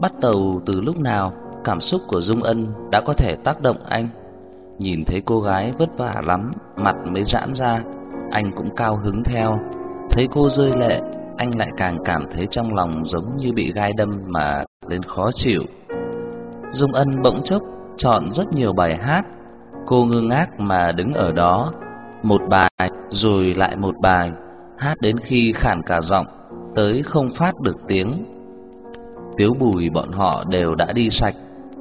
Bắt đầu từ lúc nào cảm xúc của Dung Ân đã có thể tác động anh? Nhìn thấy cô gái vất vả lắm, mặt mới giãn ra, anh cũng cao hứng theo. Thấy cô rơi lệ, anh lại càng cảm thấy trong lòng giống như bị gai đâm mà lên khó chịu. Dung Ân bỗng chốc chọn rất nhiều bài hát, cô ngơ ngác mà đứng ở đó, một bài rồi lại một bài, hát đến khi khản cả giọng, tới không phát được tiếng. Tiếu Bùi bọn họ đều đã đi sạch,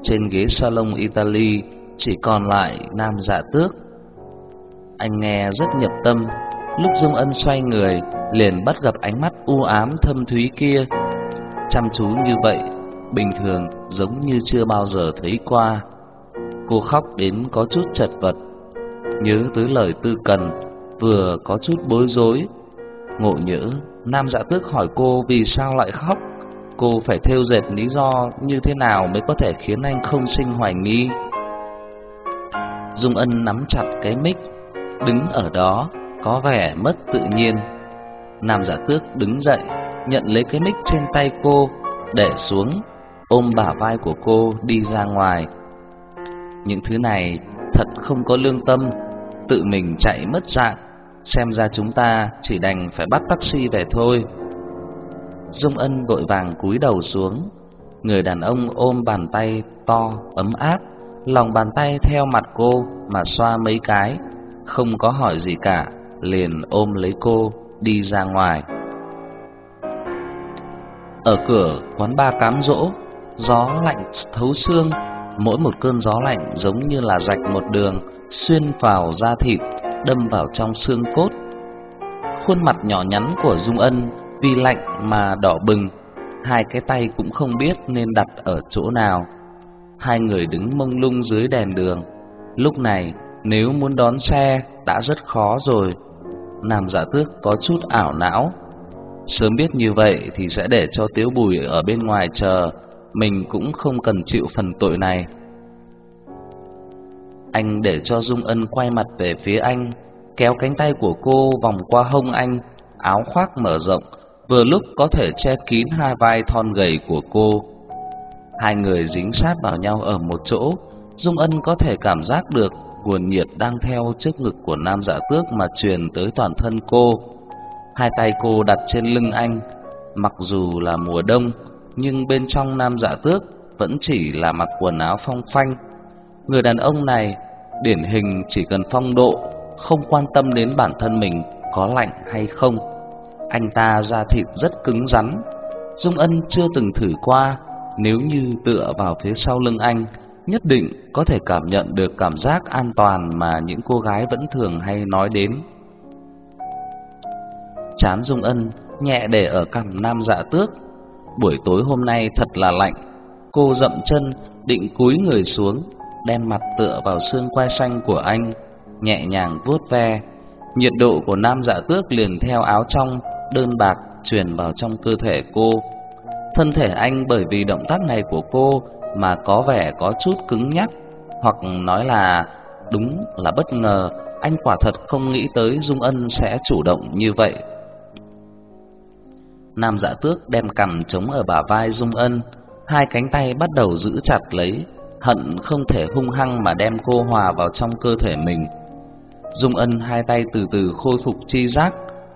trên ghế salon Italy chỉ còn lại Nam Dạ Tước. Anh nghe rất nhập tâm, lúc Dung Ân xoay người, liền bắt gặp ánh mắt u ám thâm thúy kia. Chăm chú như vậy, bình thường giống như chưa bao giờ thấy qua. Cô khóc đến có chút chật vật, nhớ tới lời Tư Cần, vừa có chút bối rối. Ngộ nhỡ, Nam Dạ Tước hỏi cô vì sao lại khóc, cô phải thêu dệt lý do như thế nào mới có thể khiến anh không sinh hoài nghi. Dung Ân nắm chặt cái mic, đứng ở đó có vẻ mất tự nhiên. Nam Giả Tước đứng dậy, nhận lấy cái mic trên tay cô, để xuống, ôm bả vai của cô đi ra ngoài. Những thứ này thật không có lương tâm, tự mình chạy mất dạng, xem ra chúng ta chỉ đành phải bắt taxi về thôi. Dung Ân vội vàng cúi đầu xuống, người đàn ông ôm bàn tay to ấm áp, lòng bàn tay theo mặt cô mà xoa mấy cái, không có hỏi gì cả, liền ôm lấy cô đi ra ngoài. Ở cửa quán ba cám dỗ, gió lạnh thấu xương, mỗi một cơn gió lạnh giống như là rạch một đường xuyên vào da thịt, đâm vào trong xương cốt. Khuôn mặt nhỏ nhắn của Dung Ân vì lạnh mà đỏ bừng, hai cái tay cũng không biết nên đặt ở chỗ nào. Hai người đứng mông lung dưới đèn đường. Lúc này, nếu muốn đón xe đã rất khó rồi. Nam giả Tước có chút ảo não. Sớm biết như vậy thì sẽ để cho Tiếu Bùi ở bên ngoài chờ, mình cũng không cần chịu phần tội này. Anh để cho Dung Ân quay mặt về phía anh, kéo cánh tay của cô vòng qua hông anh, áo khoác mở rộng, vừa lúc có thể che kín hai vai thon gầy của cô. Hai người dính sát vào nhau ở một chỗ, Dung Ân có thể cảm giác được nguồn nhiệt đang theo trước ngực của nam dạ tước mà truyền tới toàn thân cô. Hai tay cô đặt trên lưng anh, mặc dù là mùa đông, nhưng bên trong nam dạ tước vẫn chỉ là mặc quần áo phong phanh. Người đàn ông này điển hình chỉ cần phong độ, không quan tâm đến bản thân mình có lạnh hay không. Anh ta da thịt rất cứng rắn, Dung Ân chưa từng thử qua, nếu như tựa vào phía sau lưng anh nhất định có thể cảm nhận được cảm giác an toàn mà những cô gái vẫn thường hay nói đến. Chán Dung Ân nhẹ để ở cằm Nam Dạ Tước. Buổi tối hôm nay thật là lạnh. Cô dậm chân định cúi người xuống, đem mặt tựa vào xương quai xanh của anh, nhẹ nhàng vuốt ve. Nhiệt độ của Nam Dạ Tước liền theo áo trong đơn bạc truyền vào trong cơ thể cô. Thân thể anh bởi vì động tác này của cô mà có vẻ có chút cứng nhắc, hoặc nói là đúng là bất ngờ, anh quả thật không nghĩ tới Dung Ân sẽ chủ động như vậy. Nam Dạ Tước đem cằm chống ở bả vai Dung Ân, hai cánh tay bắt đầu giữ chặt lấy, hận không thể hung hăng mà đem cô hòa vào trong cơ thể mình. Dung Ân hai tay từ từ khôi phục chi giác,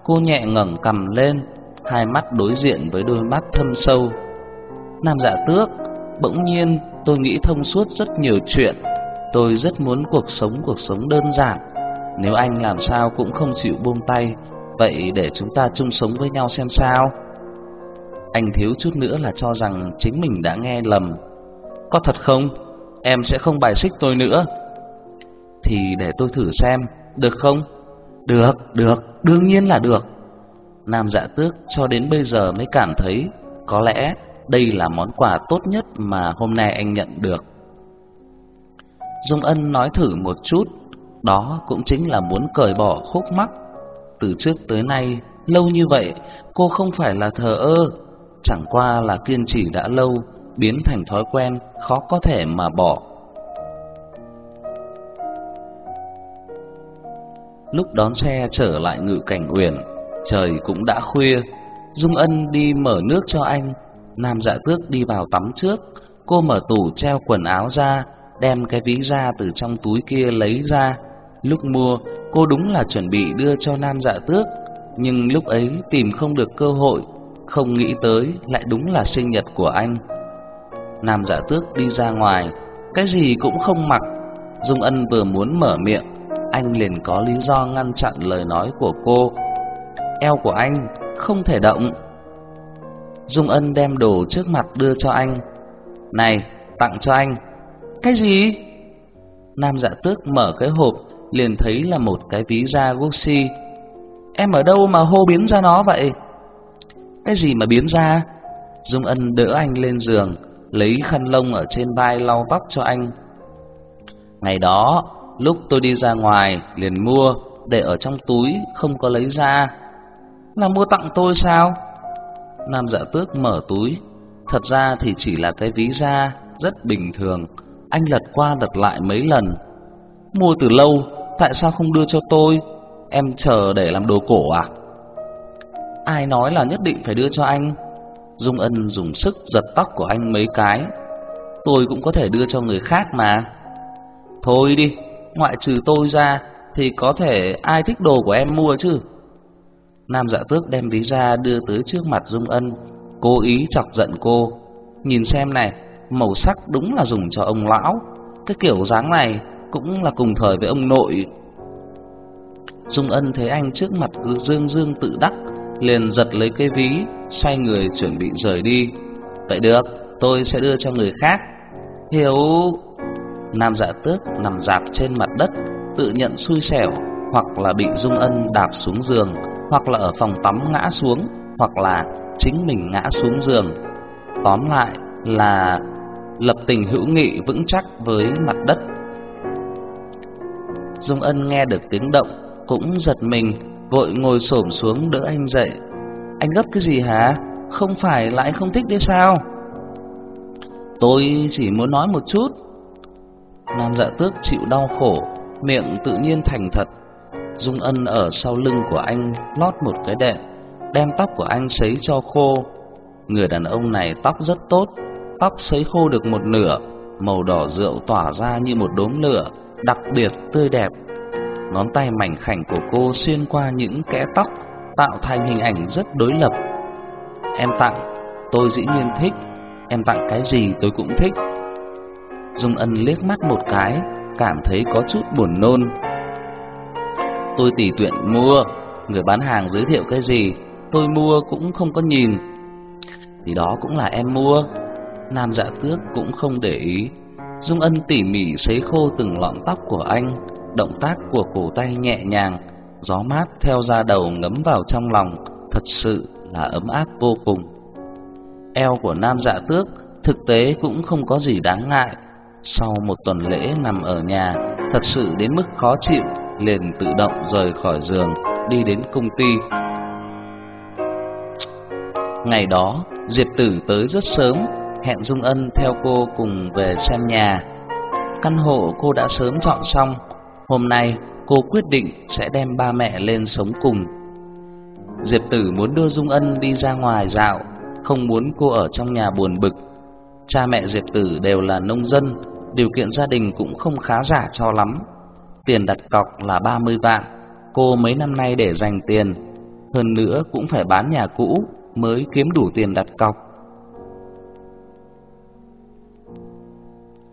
cô nhẹ ngẩng cằm lên, hai mắt đối diện với đôi mắt thâm sâu. Nam Dạ Tước Bỗng nhiên tôi nghĩ thông suốt rất nhiều chuyện Tôi rất muốn cuộc sống cuộc sống đơn giản Nếu anh làm sao cũng không chịu buông tay Vậy để chúng ta chung sống với nhau xem sao Anh thiếu chút nữa là cho rằng chính mình đã nghe lầm Có thật không? Em sẽ không bài xích tôi nữa Thì để tôi thử xem Được không? Được, được, đương nhiên là được Nam dạ tước cho đến bây giờ mới cảm thấy Có lẽ đây là món quà tốt nhất mà hôm nay anh nhận được. Dung Ân nói thử một chút, đó cũng chính là muốn cởi bỏ khúc mắc. Từ trước tới nay, lâu như vậy, cô không phải là thờ ơ, chẳng qua là kiên trì đã lâu, biến thành thói quen, khó có thể mà bỏ. Lúc đón xe trở lại ngự cảnh uyển, trời cũng đã khuya, Dung Ân đi mở nước cho anh, Nam Dạ Tước đi vào tắm trước, cô mở tủ treo quần áo ra, đem cái ví da từ trong túi kia lấy ra. Lúc mua, cô đúng là chuẩn bị đưa cho Nam Dạ Tước, nhưng lúc ấy tìm không được cơ hội, không nghĩ tới lại đúng là sinh nhật của anh. Nam Dạ Tước đi ra ngoài, cái gì cũng không mặc. Dung Ân vừa muốn mở miệng, anh liền có lý do ngăn chặn lời nói của cô. Eo của anh không thể động. Dung Ân đem đồ trước mặt đưa cho anh. "Này, tặng cho anh." "Cái gì?" Nam Dạ Tước mở cái hộp, liền thấy là một cái ví da Gucci. "Em ở đâu mà hô biến ra nó vậy?" "Cái gì mà biến ra?" Dung Ân đỡ anh lên giường, lấy khăn lông ở trên vai lau tóc cho anh. Ngày đó, lúc tôi đi ra ngoài liền mua, để ở trong túi không có lấy ra. Là mua tặng tôi sao? Nam Dạ Tước mở túi, thật ra thì chỉ là cái ví da rất bình thường, anh lật qua lật lại mấy lần. Mua từ lâu, tại sao không đưa cho tôi? Em chờ để làm đồ cổ à? Ai nói là nhất định phải đưa cho anh? Dung Ân dùng sức giật tóc của anh mấy cái. Tôi cũng có thể đưa cho người khác mà. Thôi đi, ngoại trừ tôi ra thì có thể ai thích đồ của em mua chứ. Nam Dạ Tước đem ví ra đưa tới trước mặt Dung Ân, cố ý chọc giận cô. Nhìn xem này, màu sắc đúng là dùng cho ông lão, cái kiểu dáng này cũng là cùng thời với ông nội. Dung Ân thấy anh trước mặt cứ dương dương tự đắc, liền giật lấy cái ví, xoay người chuẩn bị rời đi. Vậy được, tôi sẽ đưa cho người khác. Hiểu. Nam Dạ Tước nằm dạp trên mặt đất, tự nhận xui xẻo, hoặc là bị Dung Ân đạp xuống giường, hoặc là ở phòng tắm ngã xuống, hoặc là chính mình ngã xuống giường. Tóm lại là lập tình hữu nghị vững chắc với mặt đất. Dung Ân nghe được tiếng động, cũng giật mình, vội ngồi xổm xuống đỡ anh dậy. Anh gấp cái gì hả? Không phải là anh không thích đấy sao? Tôi chỉ muốn nói một chút. Nam dạ tước chịu đau khổ, miệng tự nhiên thành thật. Dung Ân ở sau lưng của anh lót một cái đệm, đem tóc của anh sấy cho khô. Người đàn ông này tóc rất tốt, tóc sấy khô được một nửa, màu đỏ rượu tỏa ra như một đốm lửa, đặc biệt tươi đẹp. Ngón tay mảnh khảnh của cô xuyên qua những kẽ tóc, tạo thành hình ảnh rất đối lập. Em tặng, tôi dĩ nhiên thích, em tặng cái gì tôi cũng thích. Dung Ân liếc mắt một cái, cảm thấy có chút buồn nôn. Tôi tỉ tiện mua, người bán hàng giới thiệu cái gì, tôi mua cũng không có nhìn. Thì đó cũng là em mua. Nam Dạ Tước cũng không để ý. Dung Ân tỉ mỉ sấy khô từng lọn tóc của anh, động tác của cổ tay nhẹ nhàng, gió mát theo da đầu ngấm vào trong lòng, thật sự là ấm áp vô cùng. Eo của Nam Dạ Tước thực tế cũng không có gì đáng ngại. Sau một tuần lễ nằm ở nhà, thật sự đến mức khó chịu, liền tự động rời khỏi giường, đi đến công ty. Ngày đó, Diệp Tử tới rất sớm, hẹn Dung Ân theo cô cùng về xem nhà. Căn hộ cô đã sớm chọn xong, hôm nay cô quyết định sẽ đem ba mẹ lên sống cùng. Diệp Tử muốn đưa Dung Ân đi ra ngoài dạo, không muốn cô ở trong nhà buồn bực. Cha mẹ Diệp Tử đều là nông dân, điều kiện gia đình cũng không khá giả cho lắm. Tiền đặt cọc là 30 vạn, cô mấy năm nay để dành tiền, hơn nữa cũng phải bán nhà cũ mới kiếm đủ tiền đặt cọc.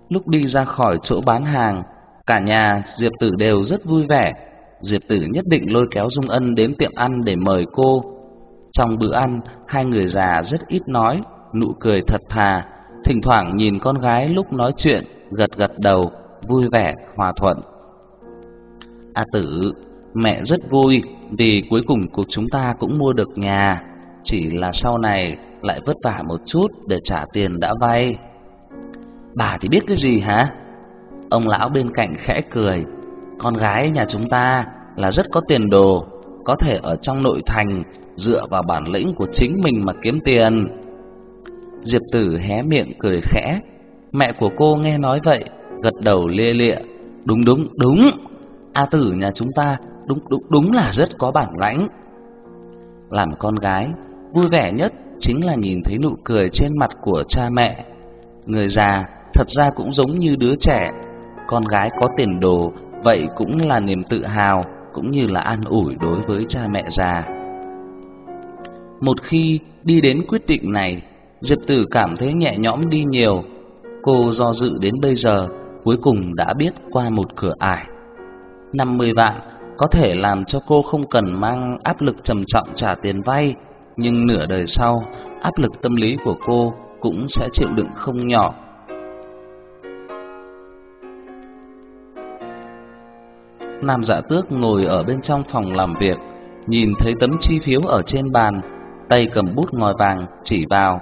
Lúc đi ra khỏi chỗ bán hàng, cả nhà Diệp Tử đều rất vui vẻ. Diệp Tử nhất định lôi kéo Dung Ân đến tiệm ăn để mời cô. Trong bữa ăn, hai người già rất ít nói, nụ cười thật thà, thỉnh thoảng nhìn con gái lúc nói chuyện, gật gật đầu, vui vẻ, hòa thuận. A Tử, mẹ rất vui vì cuối cùng cuộc chúng ta cũng mua được nhà, chỉ là sau này lại vất vả một chút để trả tiền đã vay. Bà thì biết cái gì hả? Ông lão bên cạnh khẽ cười, con gái nhà chúng ta là rất có tiền đồ, có thể ở trong nội thành dựa vào bản lĩnh của chính mình mà kiếm tiền. Diệp Tử hé miệng cười khẽ, mẹ của cô nghe nói vậy, gật đầu lia lịa, đúng đúng đúng, A Tử nhà chúng ta đúng đúng đúng là rất có bản lãnh. Làm con gái, vui vẻ nhất chính là nhìn thấy nụ cười trên mặt của cha mẹ. Người già thật ra cũng giống như đứa trẻ, con gái có tiền đồ, vậy cũng là niềm tự hào cũng như là an ủi đối với cha mẹ già. Một khi đi đến quyết định này, Diệp Tử cảm thấy nhẹ nhõm đi nhiều. Cô do dự đến bây giờ, cuối cùng đã biết qua một cửa ải. 50 vạn có thể làm cho cô không cần mang áp lực trầm trọng trả tiền vay, nhưng nửa đời sau, áp lực tâm lý của cô cũng sẽ chịu đựng không nhỏ. Nam Dạ Tước ngồi ở bên trong phòng làm việc, nhìn thấy tấm chi phiếu ở trên bàn, tay cầm bút ngòi vàng chỉ vào.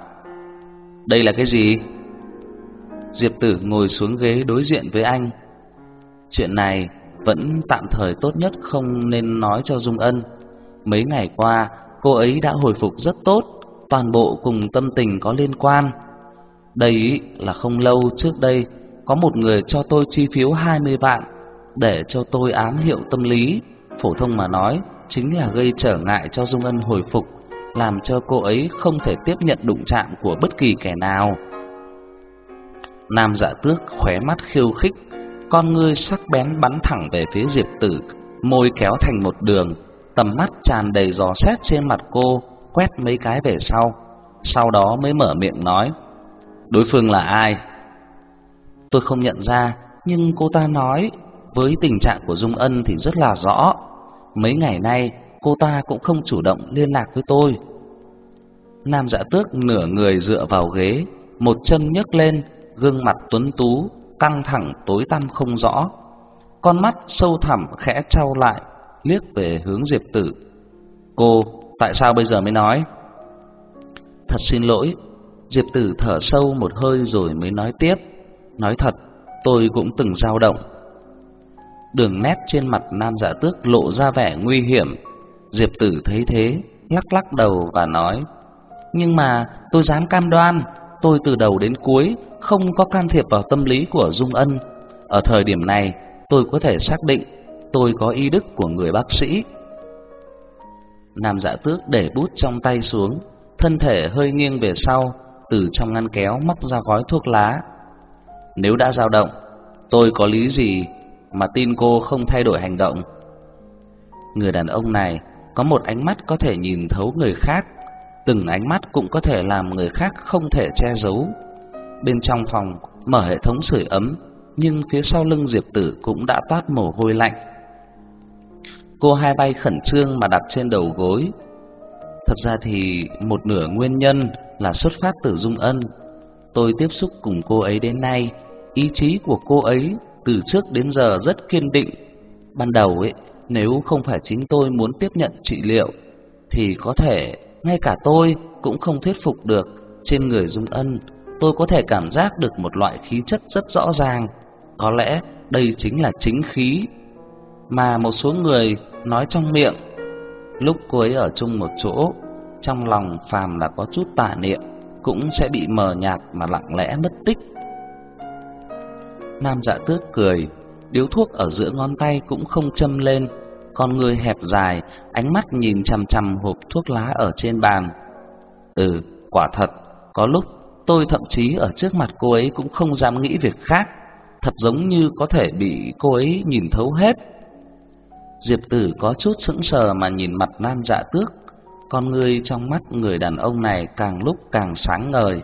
Đây là cái gì? Diệp Tử ngồi xuống ghế đối diện với anh. Chuyện này vẫn tạm thời tốt nhất không nên nói cho Dung Ân. Mấy ngày qua, cô ấy đã hồi phục rất tốt, toàn bộ cùng tâm tình có liên quan. Đây là không lâu trước đây, có một người cho tôi chi phiếu 20 vạn để cho tôi ám hiệu tâm lý, phổ thông mà nói, chính là gây trở ngại cho Dung Ân hồi phục, làm cho cô ấy không thể tiếp nhận đụng chạm của bất kỳ kẻ nào. Nam Dạ Tước khóe mắt khiêu khích, con ngươi sắc bén bắn thẳng về phía Diệp Tử, môi kéo thành một đường, tầm mắt tràn đầy giò xét trên mặt cô, quét mấy cái về sau, sau đó mới mở miệng nói: "Đối phương là ai?" Tôi không nhận ra, nhưng cô ta nói với tình trạng của Dung Ân thì rất là rõ. Mấy ngày nay cô ta cũng không chủ động liên lạc với tôi. Nam Dạ Tước nửa người dựa vào ghế, một chân nhấc lên, gương mặt tuấn tú, căng thẳng tối tăm không rõ. Con mắt sâu thẳm khẽ trao lại, liếc về hướng Diệp Tử. "Cô, tại sao bây giờ mới nói?" "Thật xin lỗi." Diệp Tử thở sâu một hơi rồi mới nói tiếp, "Nói thật, tôi cũng từng dao động Đường nét trên mặt Nam Dạ Tước lộ ra vẻ nguy hiểm. Diệp Tử thấy thế, lắc lắc đầu và nói: "Nhưng mà tôi dám cam đoan, tôi từ đầu đến cuối không có can thiệp vào tâm lý của Dung Ân. Ở thời điểm này, tôi có thể xác định tôi có y đức của người bác sĩ." Nam Dạ Tước để bút trong tay xuống, thân thể hơi nghiêng về sau, từ trong ngăn kéo móc ra gói thuốc lá. Nếu đã dao động, tôi có lý gì mà tin cô không thay đổi hành động. Người đàn ông này có một ánh mắt có thể nhìn thấu người khác, từng ánh mắt cũng có thể làm người khác không thể che giấu. Bên trong phòng mở hệ thống sưởi ấm, nhưng phía sau lưng Diệp Tử cũng đã toát mồ hôi lạnh. Cô hai tay khẩn trương mà đặt trên đầu gối. Thật ra thì một nửa nguyên nhân là xuất phát từ Dung Ân. Tôi tiếp xúc cùng cô ấy đến nay, ý chí của cô ấy từ trước đến giờ rất kiên định. Ban đầu ấy, nếu không phải chính tôi muốn tiếp nhận trị liệu thì có thể ngay cả tôi cũng không thuyết phục được. Trên người Dung Ân, tôi có thể cảm giác được một loại khí chất rất rõ ràng. Có lẽ đây chính là chính khí mà một số người nói trong miệng. Lúc cô ấy ở chung một chỗ, trong lòng phàm là có chút tà niệm cũng sẽ bị mờ nhạt mà lặng lẽ mất tích. Nam Dạ Tước cười, điếu thuốc ở giữa ngón tay cũng không châm lên, con người hẹp dài, ánh mắt nhìn chằm chằm hộp thuốc lá ở trên bàn. Ừ, quả thật, có lúc tôi thậm chí ở trước mặt cô ấy cũng không dám nghĩ việc khác, thật giống như có thể bị cô ấy nhìn thấu hết. Diệp Tử có chút sững sờ mà nhìn mặt Nam Dạ Tước, con người trong mắt người đàn ông này càng lúc càng sáng ngời.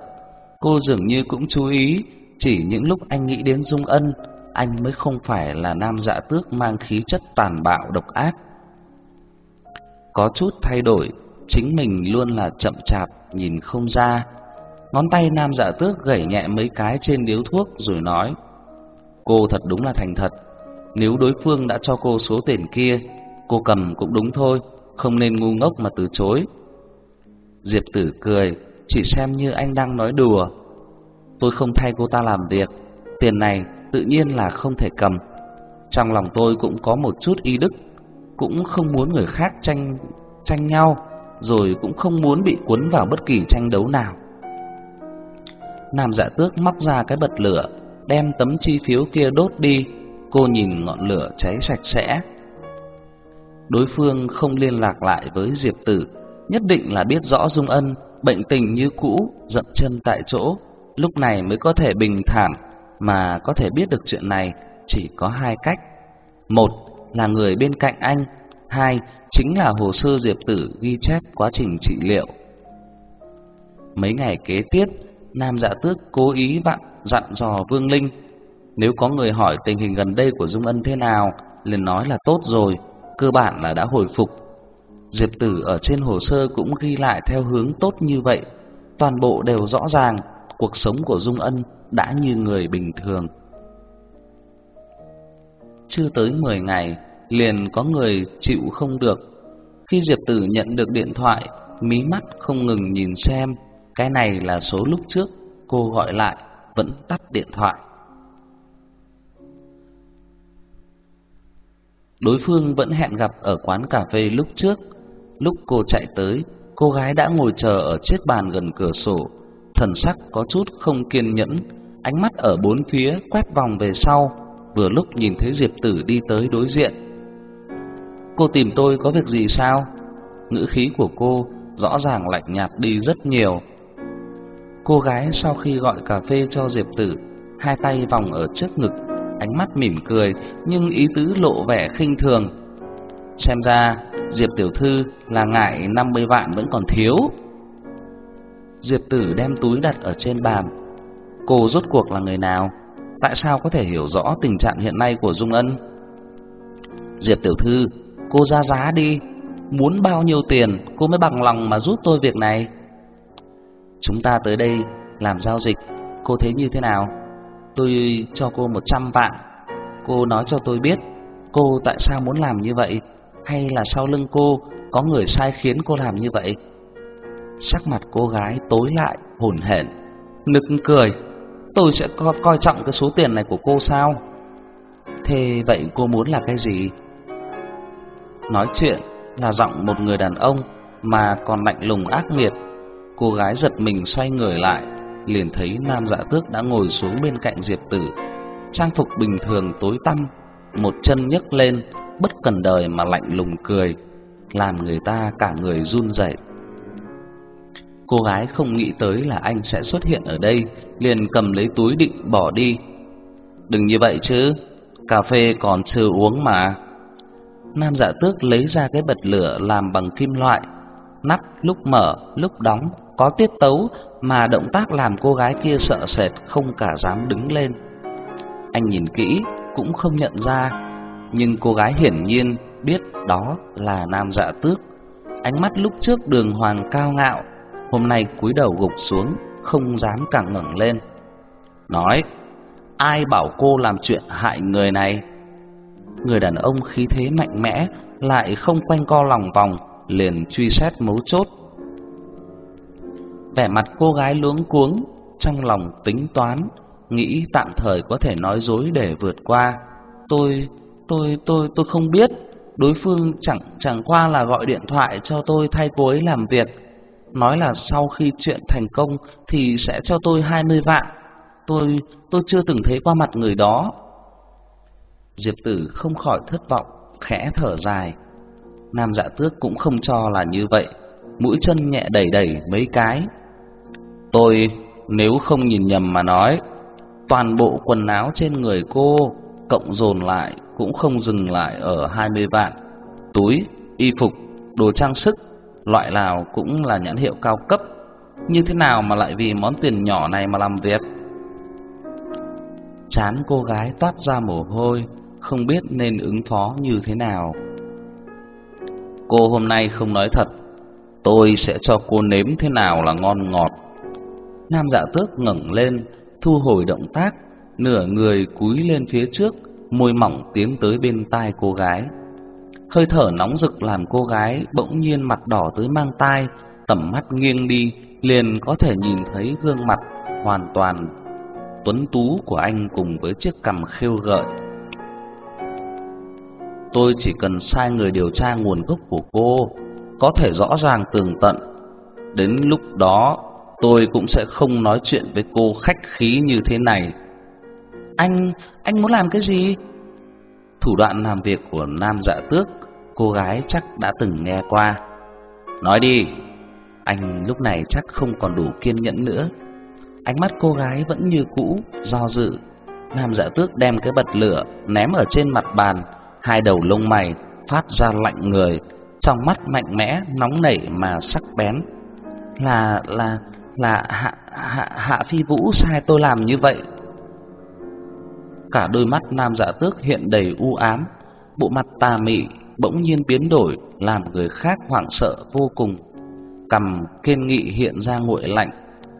Cô dường như cũng chú ý chỉ những lúc anh nghĩ đến Dung Ân, anh mới không phải là nam dạ tước mang khí chất tàn bạo độc ác. Có chút thay đổi, chính mình luôn là chậm chạp, nhìn không ra. Ngón tay nam dạ tước gẩy nhẹ mấy cái trên điếu thuốc rồi nói: "Cô thật đúng là thành thật, nếu đối phương đã cho cô số tiền kia, cô cầm cũng đúng thôi, không nên ngu ngốc mà từ chối." Diệp Tử cười, chỉ xem như anh đang nói đùa. Tôi không thay cô ta làm việc, tiền này tự nhiên là không thể cầm. Trong lòng tôi cũng có một chút y đức, cũng không muốn người khác tranh tranh nhau, rồi cũng không muốn bị cuốn vào bất kỳ tranh đấu nào. Nam Dạ Tước móc ra cái bật lửa, đem tấm chi phiếu kia đốt đi. Cô nhìn ngọn lửa cháy sạch sẽ. Đối phương không liên lạc lại với Diệp Tử, nhất định là biết rõ Dung Ân bệnh tình như cũ, dậm chân tại chỗ, lúc này mới có thể bình thản mà có thể biết được chuyện này chỉ có hai cách. Một là người bên cạnh anh, hai chính là hồ sơ Diệp Tử ghi chép quá trình trị liệu. Mấy ngày kế tiếp, Nam Dạ Tước cố ý vặn dặn dò Vương Linh, nếu có người hỏi tình hình gần đây của Dung Ân thế nào, liền nói là tốt rồi, cơ bản là đã hồi phục. Diệp Tử ở trên hồ sơ cũng ghi lại theo hướng tốt như vậy, toàn bộ đều rõ ràng, cuộc sống của Dung Ân đã như người bình thường. Chưa tới 10 ngày, liền có người chịu không được. Khi Diệp Tử nhận được điện thoại, mí mắt không ngừng nhìn xem, cái này là số lúc trước cô gọi lại, vẫn tắt điện thoại. Đối phương vẫn hẹn gặp ở quán cà phê lúc trước. Lúc cô chạy tới, cô gái đã ngồi chờ ở chiếc bàn gần cửa sổ, thần sắc có chút không kiên nhẫn, ánh mắt ở bốn phía quét vòng về sau, vừa lúc nhìn thấy Diệp Tử đi tới đối diện. Cô tìm tôi có việc gì sao? Ngữ khí của cô rõ ràng lạnh nhạt đi rất nhiều. Cô gái sau khi gọi cà phê cho Diệp Tử, hai tay vòng ở trước ngực, ánh mắt mỉm cười nhưng ý tứ lộ vẻ khinh thường. Xem ra Diệp tiểu thư là ngại 50 vạn vẫn còn thiếu. Diệp Tử đem túi đặt ở trên bàn. Cô rốt cuộc là người nào? Tại sao có thể hiểu rõ tình trạng hiện nay của Dung Ân? Diệp tiểu thư, cô ra giá đi, muốn bao nhiêu tiền cô mới bằng lòng mà giúp tôi việc này? Chúng ta tới đây làm giao dịch, cô thấy như thế nào? Tôi cho cô 100 vạn. Cô nói cho tôi biết cô tại sao muốn làm như vậy, hay là sau lưng cô có người sai khiến cô làm như vậy? Sắc mặt cô gái tối lại, hồn hển, nực cười. Tôi sẽ co coi trọng cái số tiền này của cô sao? Thế vậy cô muốn là cái gì? Nói chuyện là giọng một người đàn ông mà còn lạnh lùng ác nghiệt. Cô gái giật mình xoay người lại, liền thấy Nam Dạ Tước đã ngồi xuống bên cạnh Diệp Tử, trang phục bình thường tối tăm, một chân nhấc lên, bất cần đời mà lạnh lùng cười, làm người ta cả người run rẩy. Cô gái không nghĩ tới là anh sẽ xuất hiện ở đây, liền cầm lấy túi định bỏ đi. Đừng như vậy chứ, cà phê còn chưa uống mà. Nam Dạ Tước lấy ra cái bật lửa làm bằng kim loại, nắp lúc mở, lúc đóng có tiết tấu mà động tác làm cô gái kia sợ sệt không cả dám đứng lên. Anh nhìn kỹ cũng không nhận ra, nhưng cô gái hiển nhiên biết đó là Nam Dạ Tước. Ánh mắt lúc trước đường hoàng cao ngạo, hôm nay cúi đầu gục xuống, không dám càng ngẩng lên. Nói, ai bảo cô làm chuyện hại người này? Người đàn ông khí thế mạnh mẽ lại không quanh co lòng vòng, liền truy xét mấu chốt Vẻ mặt cô gái luống cuống, trong lòng tính toán, nghĩ tạm thời có thể nói dối để vượt qua. Tôi, tôi, tôi, tôi không biết. Đối phương chẳng chẳng qua là gọi điện thoại cho tôi thay cô ấy làm việc, nói là sau khi chuyện thành công thì sẽ cho tôi 20 vạn. Tôi, tôi chưa từng thấy qua mặt người đó. Diệp Tử không khỏi thất vọng, khẽ thở dài. Nam Dạ Tước cũng không cho là như vậy, mũi chân nhẹ đẩy đẩy mấy cái, Tôi nếu không nhìn nhầm mà nói, toàn bộ quần áo trên người cô cộng dồn lại cũng không dừng lại ở 20 vạn. Túi, y phục, đồ trang sức, loại nào cũng là nhãn hiệu cao cấp. Như thế nào mà lại vì món tiền nhỏ này mà làm việc? Chán cô gái toát ra mồ hôi, không biết nên ứng phó như thế nào. Cô hôm nay không nói thật, tôi sẽ cho cô nếm thế nào là ngon ngọt. Nam Dạ Tước ngẩng lên, thu hồi động tác, nửa người cúi lên phía trước, môi mỏng tiến tới bên tai cô gái. Hơi thở nóng rực làm cô gái bỗng nhiên mặt đỏ tới mang tai, tầm mắt nghiêng đi, liền có thể nhìn thấy gương mặt hoàn toàn tuấn tú của anh cùng với chiếc cằm khêu gợi. Tôi chỉ cần sai người điều tra nguồn gốc của cô, có thể rõ ràng tường tận. Đến lúc đó tôi cũng sẽ không nói chuyện với cô khách khí như thế này. Anh, anh muốn làm cái gì? Thủ đoạn làm việc của Nam Dạ Tước, cô gái chắc đã từng nghe qua. Nói đi, Anh lúc này chắc không còn đủ kiên nhẫn nữa. Ánh mắt cô gái vẫn như cũ, do dự. Nam Dạ Tước đem cái bật lửa ném ở trên mặt bàn, hai đầu lông mày phát ra lạnh người, trong mắt mạnh mẽ, nóng nảy mà sắc bén. Là là là Hạ Hạ Hạ Phi Vũ sai tôi làm như vậy. Cả đôi mắt Nam Dạ Tước hiện đầy u ám, bộ mặt tà mị bỗng nhiên biến đổi, làm người khác hoảng sợ vô cùng. Cầm kiên nghị hiện ra nguội lạnh,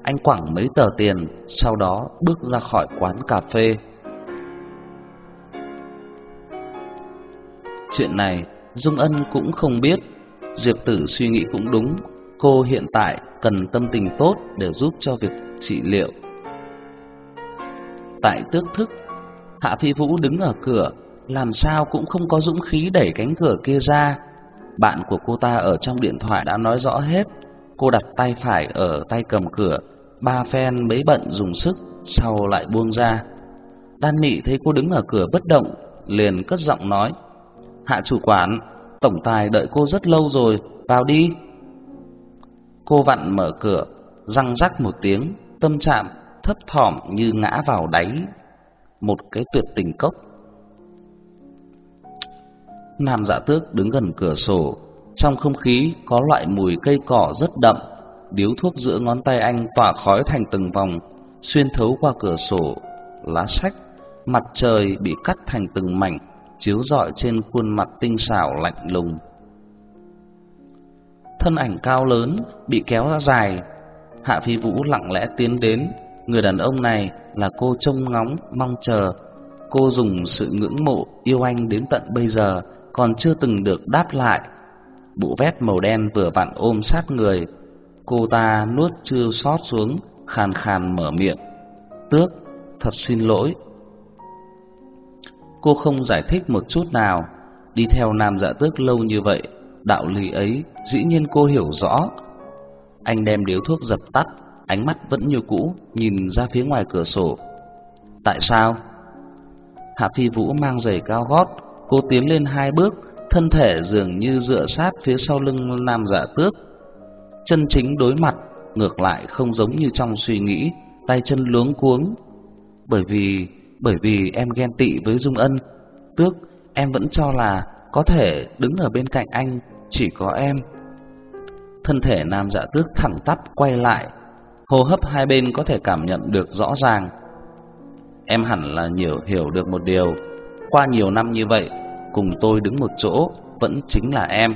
anh quẳng mấy tờ tiền, sau đó bước ra khỏi quán cà phê. Chuyện này Dung Ân cũng không biết, Diệp Tử suy nghĩ cũng đúng, cô hiện tại cần tâm tình tốt để giúp cho việc trị liệu. Tại tước thức, Hạ Phi Vũ đứng ở cửa, làm sao cũng không có dũng khí đẩy cánh cửa kia ra. Bạn của cô ta ở trong điện thoại đã nói rõ hết. Cô đặt tay phải ở tay cầm cửa, ba phen mấy bận dùng sức, sau lại buông ra. Đan Mị thấy cô đứng ở cửa bất động, liền cất giọng nói: "Hạ chủ quản, tổng tài đợi cô rất lâu rồi, vào đi." Cô vặn mở cửa, răng rắc một tiếng, tâm trạng thấp thỏm như ngã vào đáy một cái tuyệt tình cốc. Nam Dạ Tước đứng gần cửa sổ, trong không khí có loại mùi cây cỏ rất đậm, điếu thuốc giữa ngón tay anh tỏa khói thành từng vòng, xuyên thấu qua cửa sổ, lá sách, mặt trời bị cắt thành từng mảnh, chiếu rọi trên khuôn mặt tinh xảo lạnh lùng. Thân ảnh cao lớn bị kéo ra dài, Hạ Phi Vũ lặng lẽ tiến đến, người đàn ông này là cô trông ngóng mong chờ. Cô dùng sự ngưỡng mộ yêu anh đến tận bây giờ còn chưa từng được đáp lại. Bộ vest màu đen vừa vặn ôm sát người, cô ta nuốt chưa sót xuống, khàn khàn mở miệng. "Tước, thật xin lỗi." Cô không giải thích một chút nào, đi theo Nam Dạ Tước lâu như vậy, đạo lý ấy dĩ nhiên cô hiểu rõ. Anh đem điếu thuốc dập tắt, ánh mắt vẫn như cũ nhìn ra phía ngoài cửa sổ. "Tại sao?" Hạ Phi Vũ mang giày cao gót, cô tiến lên hai bước, thân thể dường như dựa sát phía sau lưng Nam Dạ Tước. Chân chính đối mặt, ngược lại không giống như trong suy nghĩ, tay chân luống cuống. Bởi vì, bởi vì em ghen tị với Dung Ân, Tước, em vẫn cho là có thể đứng ở bên cạnh anh chỉ có em. Thân thể Nam Dạ Tước thẳng tắp quay lại, hô hấp hai bên có thể cảm nhận được rõ ràng. Em hẳn là nhiều hiểu được một điều, qua nhiều năm như vậy, cùng tôi đứng một chỗ vẫn chính là em.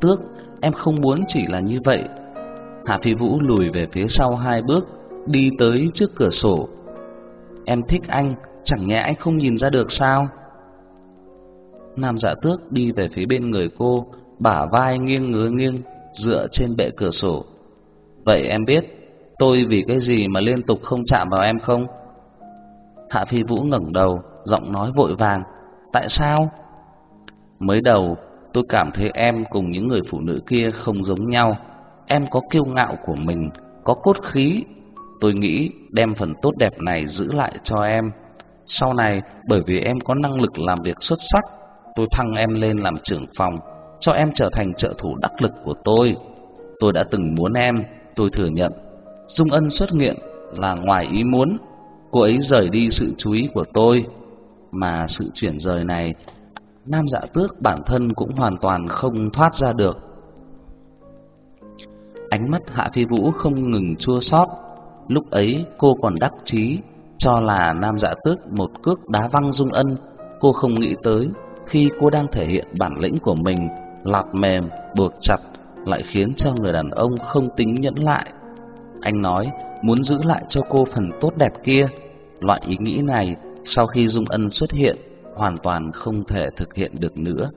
Tước, em không muốn chỉ là như vậy. hà Phi Vũ lùi về phía sau hai bước, đi tới trước cửa sổ. Em thích anh, chẳng nhẽ anh không nhìn ra được sao? Nam Dạ Tước đi về phía bên người cô, bả vai nghiêng ngứa nghiêng, dựa trên bệ cửa sổ. Vậy em biết tôi vì cái gì mà liên tục không chạm vào em không? Hạ Phi Vũ ngẩng đầu, giọng nói vội vàng, "Tại sao?" Mới đầu, tôi cảm thấy em cùng những người phụ nữ kia không giống nhau. Em có kiêu ngạo của mình, có cốt khí. Tôi nghĩ đem phần tốt đẹp này giữ lại cho em. Sau này, bởi vì em có năng lực làm việc xuất sắc, tôi thăng em lên làm trưởng phòng, cho em trở thành trợ thủ đắc lực của tôi. Tôi đã từng muốn em, tôi thừa nhận. Dung Ân xuất hiện là ngoài ý muốn, cô ấy rời đi sự chú ý của tôi, mà sự chuyển rời này Nam Dạ Tước bản thân cũng hoàn toàn không thoát ra được. Ánh mắt Hạ Phi Vũ không ngừng chua xót. Lúc ấy cô còn đắc chí cho là Nam Dạ Tước một cước đá văng Dung Ân, cô không nghĩ tới khi cô đang thể hiện bản lĩnh của mình, lọt mềm, buộc chặt lại khiến cho người đàn ông không tính nhẫn lại. Anh nói muốn giữ lại cho cô phần tốt đẹp kia. Loại ý nghĩ này sau khi Dung Ân xuất hiện hoàn toàn không thể thực hiện được nữa.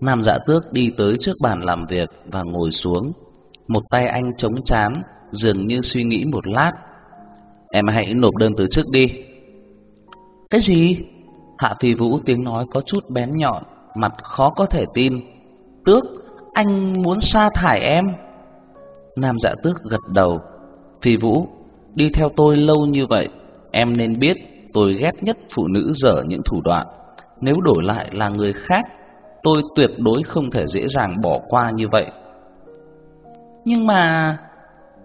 Nam Dạ Tước đi tới trước bàn làm việc và ngồi xuống. Một tay anh chống chán, dường như suy nghĩ một lát. Em hãy nộp đơn từ chức đi. Cái gì? Hạ Phi Vũ tiếng nói có chút bén nhọn, mặt khó có thể tin. Tước, anh muốn sa thải em? Nam Dạ Tước gật đầu. Phi Vũ, đi theo tôi lâu như vậy, em nên biết tôi ghét nhất phụ nữ dở những thủ đoạn. Nếu đổi lại là người khác, tôi tuyệt đối không thể dễ dàng bỏ qua như vậy. Nhưng mà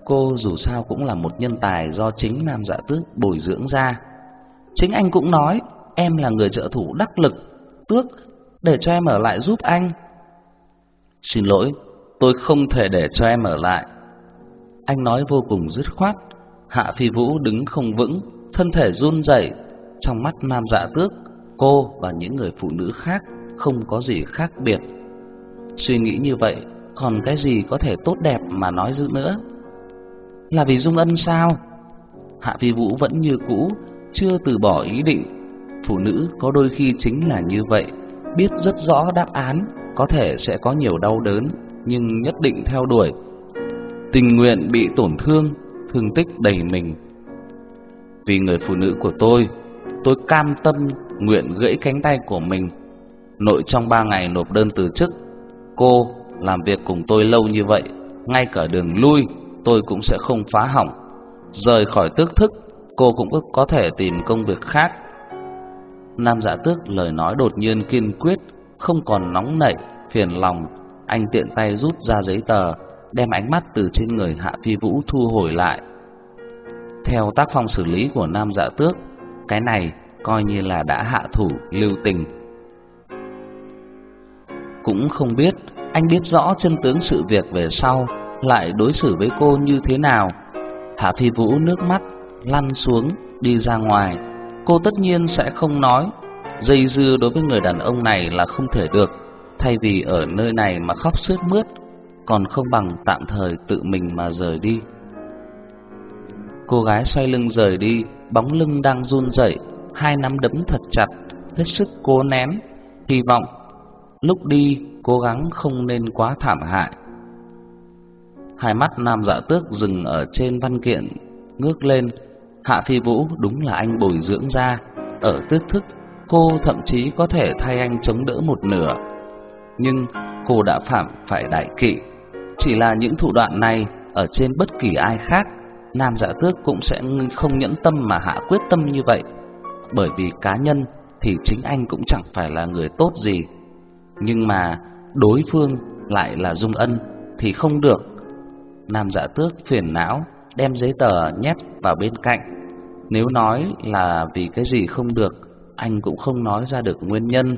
cô dù sao cũng là một nhân tài do chính Nam Dạ Tước bồi dưỡng ra. Chính anh cũng nói em là người trợ thủ đắc lực, Tước để cho em ở lại giúp anh. Xin lỗi, tôi không thể để cho em ở lại. Anh nói vô cùng dứt khoát. Hạ Phi Vũ đứng không vững, thân thể run rẩy. Trong mắt Nam Dạ Tước, cô và những người phụ nữ khác không có gì khác biệt. Suy nghĩ như vậy, còn cái gì có thể tốt đẹp mà nói dữ nữa? Là vì Dung Ân sao? Hạ Phi Vũ vẫn như cũ, chưa từ bỏ ý định. Phụ nữ có đôi khi chính là như vậy, biết rất rõ đáp án, có thể sẽ có nhiều đau đớn, nhưng nhất định theo đuổi. Tình nguyện bị tổn thương, thương tích đầy mình. Vì người phụ nữ của tôi, tôi cam tâm nguyện gãy cánh tay của mình. Nội trong ba ngày nộp đơn từ chức, cô làm việc cùng tôi lâu như vậy, ngay cả đường lui tôi cũng sẽ không phá hỏng. Rời khỏi tước thức, cô cũng có thể tìm công việc khác. Nam Dạ Tước lời nói đột nhiên kiên quyết, không còn nóng nảy, phiền lòng, anh tiện tay rút ra giấy tờ, đem ánh mắt từ trên người Hạ Phi Vũ thu hồi lại. Theo tác phong xử lý của Nam Dạ Tước, cái này coi như là đã hạ thủ lưu tình. Cũng không biết anh biết rõ chân tướng sự việc về sau lại đối xử với cô như thế nào. Hạ Phi Vũ nước mắt lăn xuống đi ra ngoài, cô tất nhiên sẽ không nói, dây dưa đối với người đàn ông này là không thể được, thay vì ở nơi này mà khóc sướt mướt, còn không bằng tạm thời tự mình mà rời đi. Cô gái xoay lưng rời đi, bóng lưng đang run rẩy, hai nắm đấm thật chặt, hết sức cố nén, hy vọng lúc đi cố gắng không nên quá thảm hại. Hai mắt Nam Dạ Tước dừng ở trên văn kiện, ngước lên, Hạ Phi Vũ đúng là anh bồi dưỡng ra, ở tước thức cô thậm chí có thể thay anh chống đỡ một nửa. Nhưng cô đã phạm phải đại kỵ, chỉ là những thủ đoạn này ở trên bất kỳ ai khác, Nam Dạ Tước cũng sẽ không nhẫn tâm mà hạ quyết tâm như vậy, bởi vì cá nhân thì chính anh cũng chẳng phải là người tốt gì. Nhưng mà đối phương lại là Dung Ân thì không được. Nam Dạ Tước phiền não đem giấy tờ nhét vào bên cạnh. Nếu nói là vì cái gì không được, anh cũng không nói ra được nguyên nhân.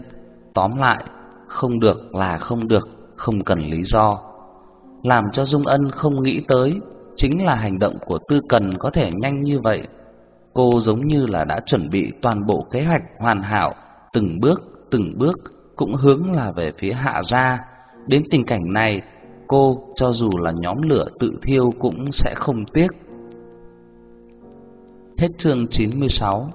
Tóm lại, không được là không được, không cần lý do. Làm cho Dung Ân không nghĩ tới chính là hành động của Tư Cần có thể nhanh như vậy. Cô giống như là đã chuẩn bị toàn bộ kế hoạch hoàn hảo, từng bước, từng bước cũng hướng là về phía hạ gia. Đến tình cảnh này, cô cho dù là nhóm lửa tự thiêu cũng sẽ không tiếc. Hết chương 96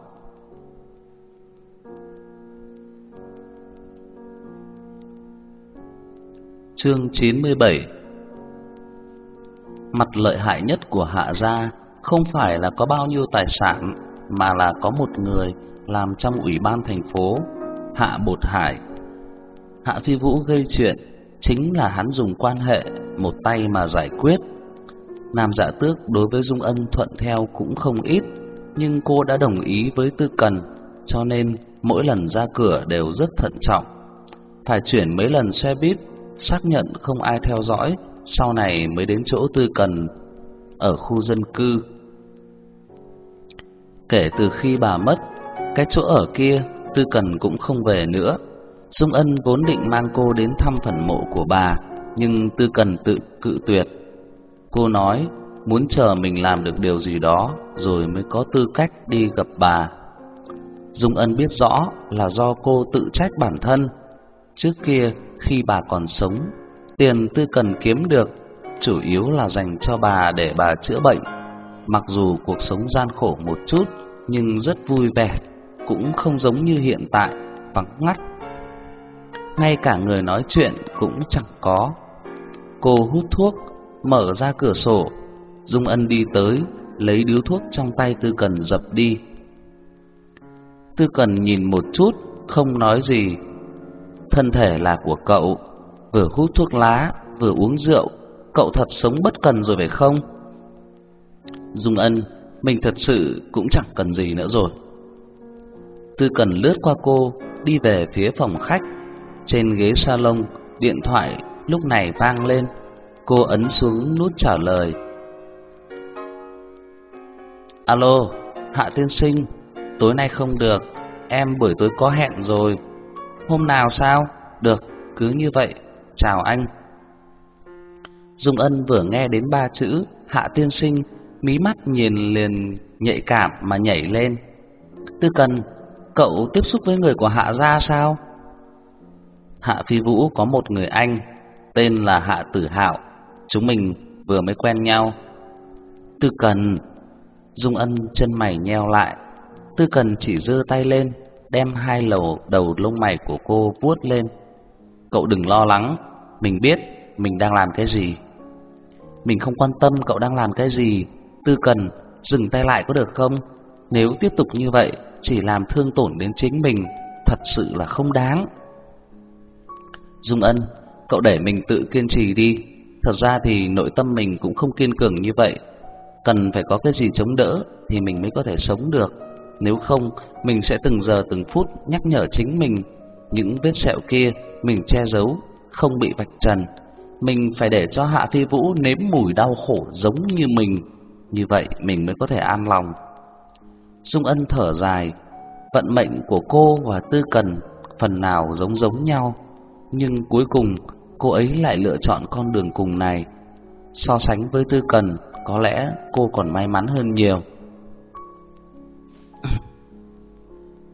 Chương 97 Mặt lợi hại nhất của hạ gia không phải là có bao nhiêu tài sản mà là có một người làm trong ủy ban thành phố, Hạ Bột Hải. Hạ Phi Vũ gây chuyện chính là hắn dùng quan hệ một tay mà giải quyết. Nam Dạ Tước đối với Dung Ân thuận theo cũng không ít, nhưng cô đã đồng ý với Tư Cần, cho nên mỗi lần ra cửa đều rất thận trọng. Phải chuyển mấy lần xe buýt, xác nhận không ai theo dõi, sau này mới đến chỗ Tư Cần ở khu dân cư. Kể từ khi bà mất, cái chỗ ở kia Tư Cần cũng không về nữa. Dung Ân vốn định mang cô đến thăm phần mộ của bà, nhưng Tư Cần tự cự tuyệt. Cô nói muốn chờ mình làm được điều gì đó rồi mới có tư cách đi gặp bà. Dung Ân biết rõ là do cô tự trách bản thân. Trước kia khi bà còn sống, tiền Tư Cần kiếm được chủ yếu là dành cho bà để bà chữa bệnh. Mặc dù cuộc sống gian khổ một chút nhưng rất vui vẻ, cũng không giống như hiện tại vắng ngắt ngay cả người nói chuyện cũng chẳng có. Cô hút thuốc, mở ra cửa sổ, Dung Ân đi tới, lấy điếu thuốc trong tay Tư Cần dập đi. Tư Cần nhìn một chút, không nói gì. Thân thể là của cậu, vừa hút thuốc lá, vừa uống rượu, cậu thật sống bất cần rồi phải không? Dung Ân, mình thật sự cũng chẳng cần gì nữa rồi. Tư Cần lướt qua cô, đi về phía phòng khách. Trên ghế salon, điện thoại lúc này vang lên. Cô ấn xuống nút trả lời. Alo, Hạ tiên sinh, tối nay không được, em buổi tối có hẹn rồi. Hôm nào sao? Được, cứ như vậy, chào anh. Dung Ân vừa nghe đến ba chữ Hạ tiên sinh, mí mắt nhìn liền nhạy cảm mà nhảy lên. Tư Cần, cậu tiếp xúc với người của Hạ gia sao? Hạ Phi Vũ có một người anh, tên là Hạ Tử Hạo, chúng mình vừa mới quen nhau. Tư Cần, Dung Ân chân mày nheo lại, Tư Cần chỉ giơ tay lên, đem hai lầu đầu lông mày của cô vuốt lên. Cậu đừng lo lắng, mình biết mình đang làm cái gì. Mình không quan tâm cậu đang làm cái gì, Tư Cần, dừng tay lại có được không? Nếu tiếp tục như vậy, chỉ làm thương tổn đến chính mình, thật sự là không đáng. Dung Ân, cậu để mình tự kiên trì đi. Thật ra thì nội tâm mình cũng không kiên cường như vậy. Cần phải có cái gì chống đỡ thì mình mới có thể sống được. Nếu không, mình sẽ từng giờ từng phút nhắc nhở chính mình những vết sẹo kia mình che giấu, không bị vạch trần. Mình phải để cho Hạ Phi Vũ nếm mùi đau khổ giống như mình, như vậy mình mới có thể an lòng. Dung Ân thở dài, vận mệnh của cô và Tư Cần phần nào giống giống nhau, nhưng cuối cùng cô ấy lại lựa chọn con đường cùng này. So sánh với Tư Cần, có lẽ cô còn may mắn hơn nhiều.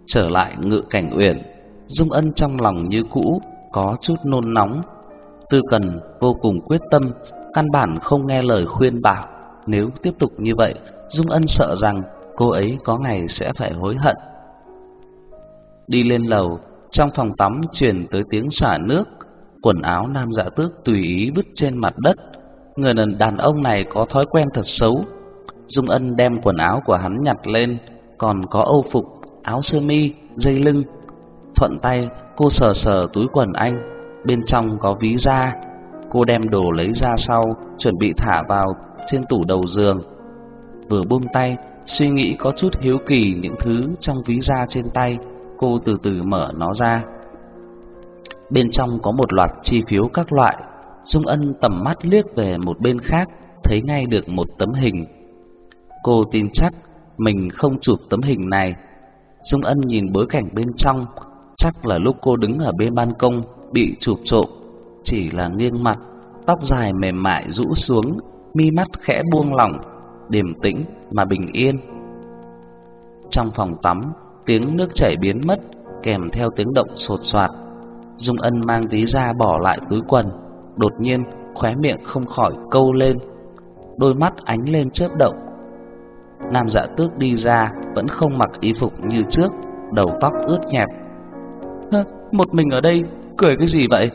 Trở lại ngự cảnh uyển, Dung Ân trong lòng như cũ có chút nôn nóng. Tư Cần vô cùng quyết tâm, căn bản không nghe lời khuyên bảo, nếu tiếp tục như vậy, Dung Ân sợ rằng cô ấy có ngày sẽ phải hối hận. Đi lên lầu, trong phòng tắm truyền tới tiếng xả nước, quần áo nam dạ tước tùy ý vứt trên mặt đất. Người đàn ông này có thói quen thật xấu. Dung Ân đem quần áo của hắn nhặt lên, còn có âu phục, áo sơ mi, dây lưng. Thuận tay, cô sờ sờ túi quần anh, bên trong có ví da. Cô đem đồ lấy ra sau, chuẩn bị thả vào trên tủ đầu giường. Vừa buông tay, suy nghĩ có chút hiếu kỳ những thứ trong ví da trên tay, cô từ từ mở nó ra. Bên trong có một loạt chi phiếu các loại. Dung Ân tầm mắt liếc về một bên khác, thấy ngay được một tấm hình. Cô tin chắc mình không chụp tấm hình này. Dung Ân nhìn bối cảnh bên trong, chắc là lúc cô đứng ở bên ban công bị chụp trộm, chỉ là nghiêng mặt, tóc dài mềm mại rũ xuống, mi mắt khẽ buông lỏng, điềm tĩnh mà bình yên. Trong phòng tắm, tiếng nước chảy biến mất, kèm theo tiếng động sột soạt. Dung Ân mang ví ra bỏ lại túi quần, đột nhiên khóe miệng không khỏi câu lên, đôi mắt ánh lên chớp động. Nam Dạ Tước đi ra vẫn không mặc y phục như trước, đầu tóc ướt nhẹp. Hơ, một mình ở đây, cười cái gì vậy?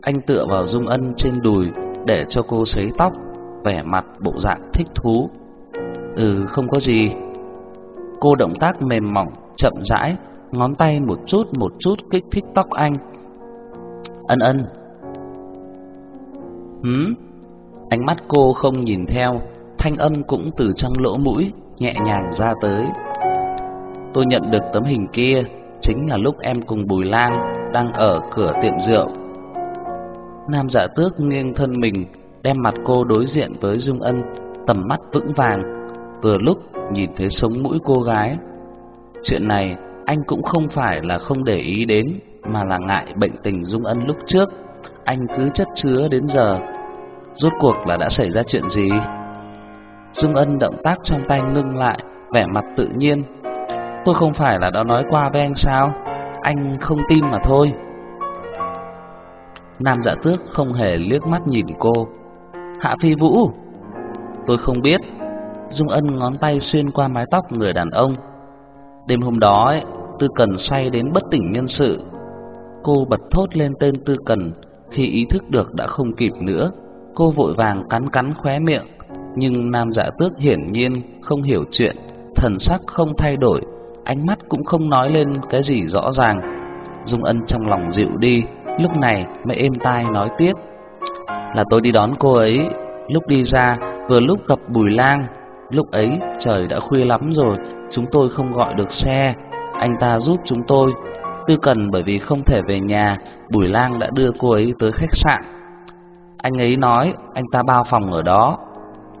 Anh tựa vào Dung Ân trên đùi để cho cô sấy tóc, vẻ mặt bộ dạng thích thú. Ừ, không có gì. Cô động tác mềm mỏng, chậm rãi, ngón tay một chút một chút kích thích tóc anh. Ân ân. Hứ? Ánh mắt cô không nhìn theo, thanh âm cũng từ trong lỗ mũi nhẹ nhàng ra tới. Tôi nhận được tấm hình kia chính là lúc em cùng Bùi Lang đang ở cửa tiệm rượu. Nam Dạ Tước nghiêng thân mình, đem mặt cô đối diện với Dung Ân, tầm mắt vững vàng, vừa lúc nhìn thấy sống mũi cô gái. Chuyện này anh cũng không phải là không để ý đến, mà là ngại bệnh tình Dung Ân lúc trước, anh cứ chất chứa đến giờ. Rốt cuộc là đã xảy ra chuyện gì? Dung Ân động tác trong tay ngưng lại, vẻ mặt tự nhiên. Tôi không phải là đã nói qua với anh sao? Anh không tin mà thôi. Nam Dạ Tước không hề liếc mắt nhìn cô. Hạ Phi Vũ, tôi không biết. Dung Ân ngón tay xuyên qua mái tóc người đàn ông. Đêm hôm đó ấy, Tư Cần say đến bất tỉnh nhân sự. Cô bật thốt lên tên Tư Cần, khi ý thức được đã không kịp nữa, cô vội vàng cắn cắn khóe miệng, nhưng Nam Dạ Tước hiển nhiên không hiểu chuyện, thần sắc không thay đổi, ánh mắt cũng không nói lên cái gì rõ ràng. Dung Ân trong lòng dịu đi, lúc này mới êm tai nói tiếp: "Là tôi đi đón cô ấy, lúc đi ra vừa lúc gặp Bùi Lang, lúc ấy trời đã khuya lắm rồi, chúng tôi không gọi được xe, anh ta giúp chúng tôi. Tư Cần bởi vì không thể về nhà, Bùi Lang đã đưa cô ấy tới khách sạn. Anh ấy nói anh ta bao phòng ở đó.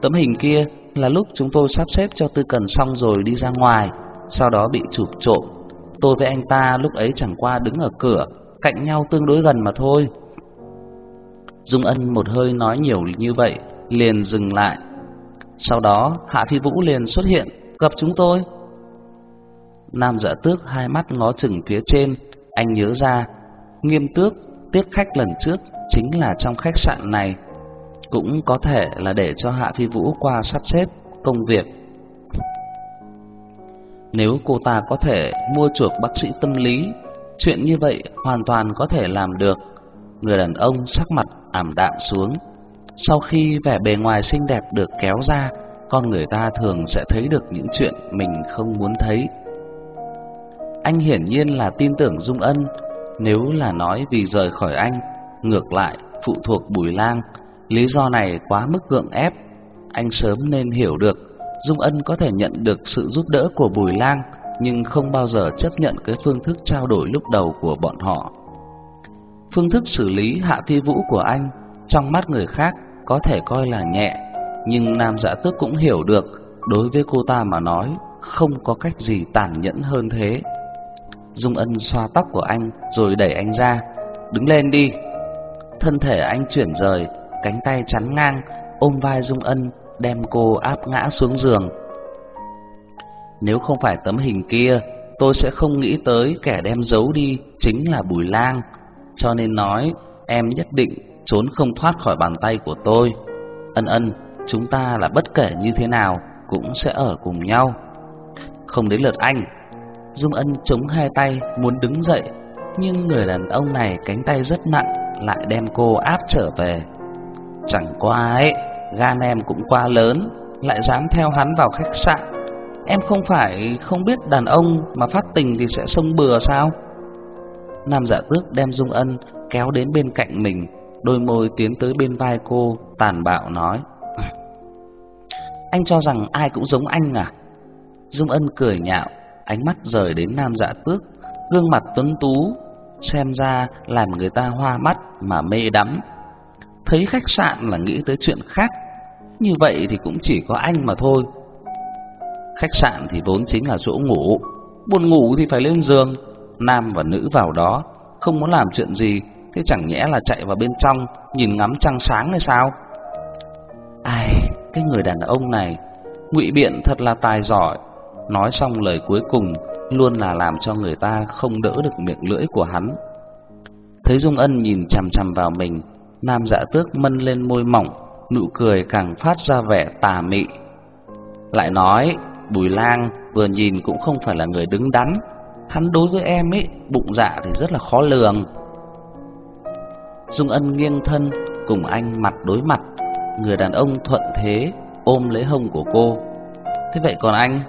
Tấm hình kia là lúc chúng tôi sắp xếp cho Tư Cần xong rồi đi ra ngoài, sau đó bị chụp trộm. Tôi với anh ta lúc ấy chẳng qua đứng ở cửa, cạnh nhau tương đối gần mà thôi. Dung Ân một hơi nói nhiều như vậy, liền dừng lại. Sau đó, Hạ Phi Vũ liền xuất hiện, gặp chúng tôi. Nam Dạ Tước hai mắt ngó chừng phía trên, anh nhớ ra, Nghiêm Tước tiếp khách lần trước chính là trong khách sạn này, cũng có thể là để cho Hạ Phi Vũ qua sắp xếp công việc. Nếu cô ta có thể mua chuộc bác sĩ tâm lý, chuyện như vậy hoàn toàn có thể làm được. Người đàn ông sắc mặt ảm đạm xuống. Sau khi vẻ bề ngoài xinh đẹp được kéo ra, con người ta thường sẽ thấy được những chuyện mình không muốn thấy. Anh hiển nhiên là tin tưởng Dung Ân, nếu là nói vì rời khỏi anh, ngược lại phụ thuộc Bùi Lang, lý do này quá mức gượng ép. Anh sớm nên hiểu được, Dung Ân có thể nhận được sự giúp đỡ của Bùi Lang, nhưng không bao giờ chấp nhận cái phương thức trao đổi lúc đầu của bọn họ. Phương thức xử lý hạ phi vũ của anh trong mắt người khác có thể coi là nhẹ, nhưng Nam Dạ Tước cũng hiểu được, đối với cô ta mà nói, không có cách gì tàn nhẫn hơn thế. Dung Ân xoa tóc của anh rồi đẩy anh ra, "Đứng lên đi." Thân thể anh chuyển rời, cánh tay chắn ngang ôm vai Dung Ân, đem cô áp ngã xuống giường. Nếu không phải tấm hình kia, tôi sẽ không nghĩ tới kẻ đem giấu đi chính là Bùi Lang, cho nên nói em nhất định trốn không thoát khỏi bàn tay của tôi. Ân Ân, chúng ta là bất kể như thế nào cũng sẽ ở cùng nhau. Không đến lượt anh. Dung Ân chống hai tay muốn đứng dậy, nhưng người đàn ông này cánh tay rất nặng lại đem cô áp trở về. Chẳng qua ấy, gan em cũng quá lớn, lại dám theo hắn vào khách sạn. Em không phải không biết đàn ông mà phát tình thì sẽ sông bừa sao? Nam Dạ Tước đem Dung Ân kéo đến bên cạnh mình, đôi môi tiến tới bên vai cô, tàn bạo nói: "Anh cho rằng ai cũng giống anh à?" Dung Ân cười nhạo, ánh mắt rời đến Nam Dạ Tước, gương mặt tuấn tú xem ra làm người ta hoa mắt mà mê đắm. Thấy khách sạn là nghĩ tới chuyện khác, như vậy thì cũng chỉ có anh mà thôi. Khách sạn thì vốn chính là chỗ ngủ, buồn ngủ thì phải lên giường, nam và nữ vào đó, không muốn làm chuyện gì, thế chẳng nhẽ là chạy vào bên trong nhìn ngắm trăng sáng hay sao? Ai, cái người đàn ông này, ngụy biện thật là tài giỏi. Nói xong lời cuối cùng luôn là làm cho người ta không đỡ được miệng lưỡi của hắn. Thấy Dung Ân nhìn chằm chằm vào mình, Nam Dạ Tước mân lên môi mỏng, nụ cười càng phát ra vẻ tà mị. Lại nói, Bùi Lang vừa nhìn cũng không phải là người đứng đắn, hắn đối với em ấy, bụng dạ thì rất là khó lường. Dung Ân nghiêng thân cùng anh mặt đối mặt, người đàn ông thuận thế ôm lấy hông của cô. Thế vậy còn anh,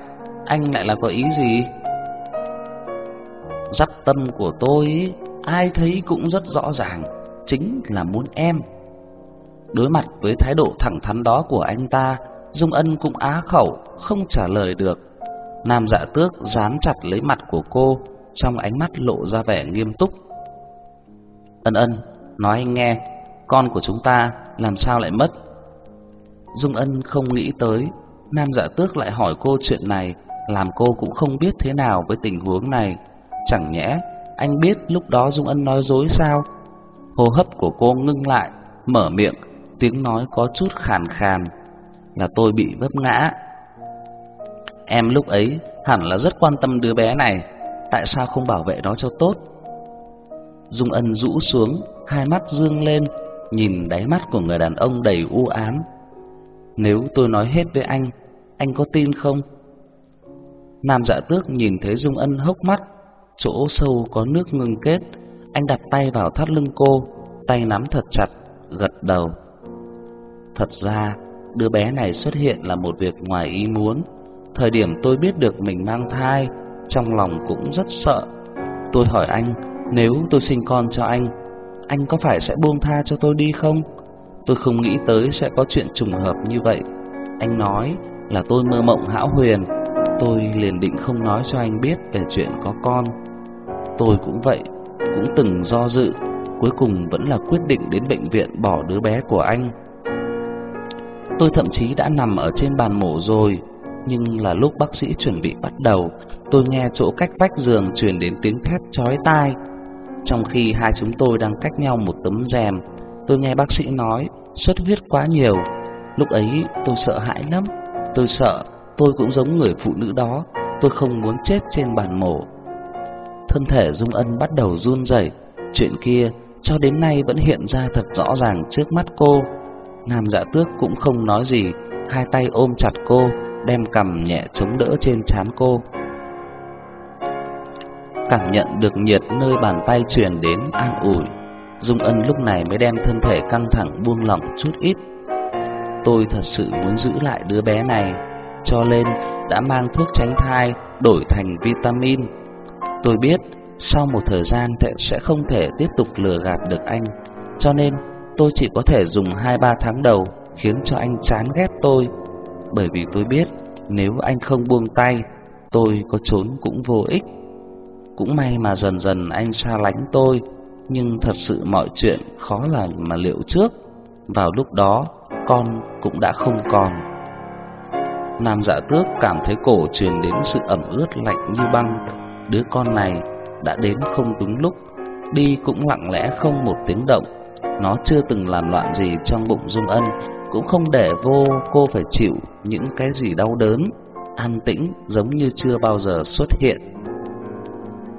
anh lại là có ý gì? Dắt tâm của tôi ai thấy cũng rất rõ ràng, chính là muốn em. Đối mặt với thái độ thẳng thắn đó của anh ta, Dung Ân cũng á khẩu, không trả lời được. Nam Dạ Tước dán chặt lấy mặt của cô, trong ánh mắt lộ ra vẻ nghiêm túc. Ân Ân, nói anh nghe, con của chúng ta làm sao lại mất? Dung Ân không nghĩ tới, Nam Dạ Tước lại hỏi cô chuyện này, làm cô cũng không biết thế nào với tình huống này. Chẳng nhẽ anh biết lúc đó Dung Ân nói dối sao? Hô hấp của cô ngưng lại, mở miệng, tiếng nói có chút khàn khàn, là tôi bị vấp ngã. Em lúc ấy hẳn là rất quan tâm đứa bé này, tại sao không bảo vệ nó cho tốt? Dung Ân rũ xuống, hai mắt dương lên, nhìn đáy mắt của người đàn ông đầy u ám. Nếu tôi nói hết với anh, anh có tin không? Nam Dạ Tước nhìn thấy Dung Ân hốc mắt, chỗ sâu có nước ngưng kết, anh đặt tay vào thắt lưng cô, tay nắm thật chặt, gật đầu. Thật ra, đứa bé này xuất hiện là một việc ngoài ý muốn. Thời điểm tôi biết được mình mang thai, trong lòng cũng rất sợ. Tôi hỏi anh, nếu tôi sinh con cho anh, anh có phải sẽ buông tha cho tôi đi không? Tôi không nghĩ tới sẽ có chuyện trùng hợp như vậy. Anh nói là tôi mơ mộng hão huyền, Tôi liền định không nói cho anh biết về chuyện có con. Tôi cũng vậy, cũng từng do dự, cuối cùng vẫn là quyết định đến bệnh viện bỏ đứa bé của anh. Tôi thậm chí đã nằm ở trên bàn mổ rồi, nhưng là lúc bác sĩ chuẩn bị bắt đầu, tôi nghe chỗ cách vách giường truyền đến tiếng thét chói tai. Trong khi hai chúng tôi đang cách nhau một tấm rèm, tôi nghe bác sĩ nói xuất huyết quá nhiều. Lúc ấy tôi sợ hãi lắm, tôi sợ tôi cũng giống người phụ nữ đó, tôi không muốn chết trên bàn mổ. Thân thể Dung Ân bắt đầu run rẩy, chuyện kia cho đến nay vẫn hiện ra thật rõ ràng trước mắt cô. Nam Dạ Tước cũng không nói gì, hai tay ôm chặt cô, đem cầm nhẹ chống đỡ trên trán cô. Cảm nhận được nhiệt nơi bàn tay truyền đến an ủi, Dung Ân lúc này mới đem thân thể căng thẳng buông lỏng chút ít. Tôi thật sự muốn giữ lại đứa bé này, cho nên đã mang thuốc tránh thai đổi thành vitamin. Tôi biết sau một thời gian sẽ không thể tiếp tục lừa gạt được anh, cho nên tôi chỉ có thể dùng 2-3 tháng đầu khiến cho anh chán ghét tôi. Bởi vì tôi biết nếu anh không buông tay, tôi có trốn cũng vô ích. Cũng may mà dần dần anh xa lánh tôi, nhưng thật sự mọi chuyện khó là mà liệu trước. Vào lúc đó, con cũng đã không còn. Nam dạ tước cảm thấy cổ truyền đến sự ẩm ướt lạnh như băng. Đứa con này đã đến không đúng lúc, đi cũng lặng lẽ không một tiếng động. Nó chưa từng làm loạn gì trong bụng Dung Ân, cũng không để vô cô phải chịu những cái gì đau đớn, an tĩnh giống như chưa bao giờ xuất hiện.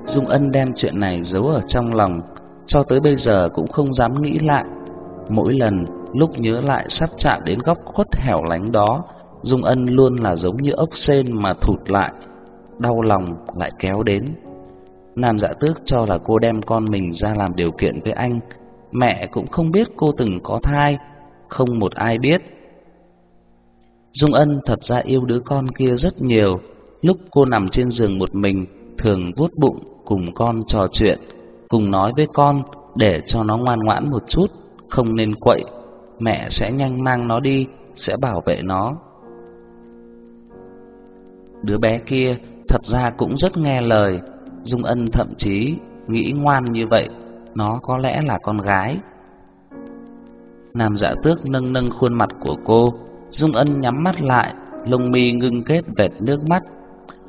Dung Ân đem chuyện này giấu ở trong lòng, cho tới bây giờ cũng không dám nghĩ lại. Mỗi lần lúc nhớ lại sắp chạm đến góc khuất hẻo lánh đó, Dung Ân luôn là giống như ốc sên mà thụt lại, đau lòng lại kéo đến. Nam Dạ Tước cho là cô đem con mình ra làm điều kiện với anh, mẹ cũng không biết cô từng có thai, không một ai biết. Dung Ân thật ra yêu đứa con kia rất nhiều, lúc cô nằm trên giường một mình, thường vuốt bụng cùng con trò chuyện, cùng nói với con để cho nó ngoan ngoãn một chút, không nên quậy, mẹ sẽ nhanh mang nó đi, sẽ bảo vệ nó. Đứa bé kia thật ra cũng rất nghe lời, Dung Ân thậm chí nghĩ ngoan như vậy, nó có lẽ là con gái. Nam Dạ Tước nâng nâng khuôn mặt của cô, Dung Ân nhắm mắt lại, lông mi ngưng kết vệt nước mắt.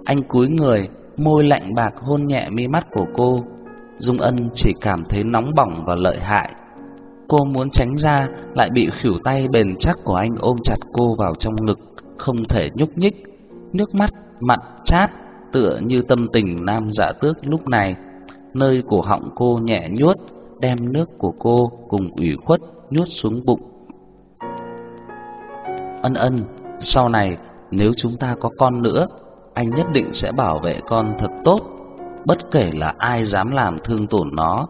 Anh cúi người, môi lạnh bạc hôn nhẹ mi mắt của cô. Dung Ân chỉ cảm thấy nóng bỏng và lợi hại. Cô muốn tránh ra, lại bị khỉu tay bền chắc của anh ôm chặt cô vào trong ngực, không thể nhúc nhích. Nước mắt mặn chát, tựa như tâm tình nam dạ tước lúc này. Nơi cổ họng cô nhẹ nhuốt, đem nước của cô cùng ủy khuất nuốt xuống bụng. Ân ân, sau này nếu chúng ta có con nữa, anh nhất định sẽ bảo vệ con thật tốt, bất kể là ai dám làm thương tổn nó,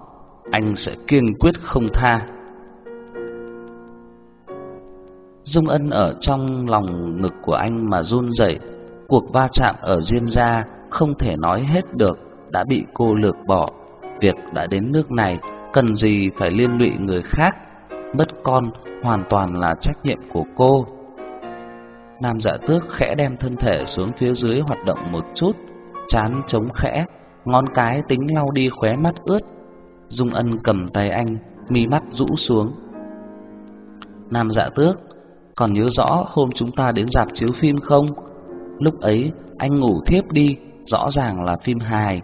anh sẽ kiên quyết không tha. Dung Ân ở trong lòng ngực của anh mà run rẩy, cuộc va chạm ở Diêm gia không thể nói hết được, đã bị cô lược bỏ. Việc đã đến nước này, cần gì phải liên lụy người khác, mất con hoàn toàn là trách nhiệm của cô. Nam Dạ Tước khẽ đem thân thể xuống phía dưới hoạt động một chút, chán chống khẽ, ngón cái tính lau đi khóe mắt ướt. Dung Ân cầm tay anh, mi mắt rũ xuống. Nam Dạ Tước, còn nhớ rõ hôm chúng ta đến dạp chiếu phim không? Lúc ấy anh ngủ thiếp đi, rõ ràng là phim hài.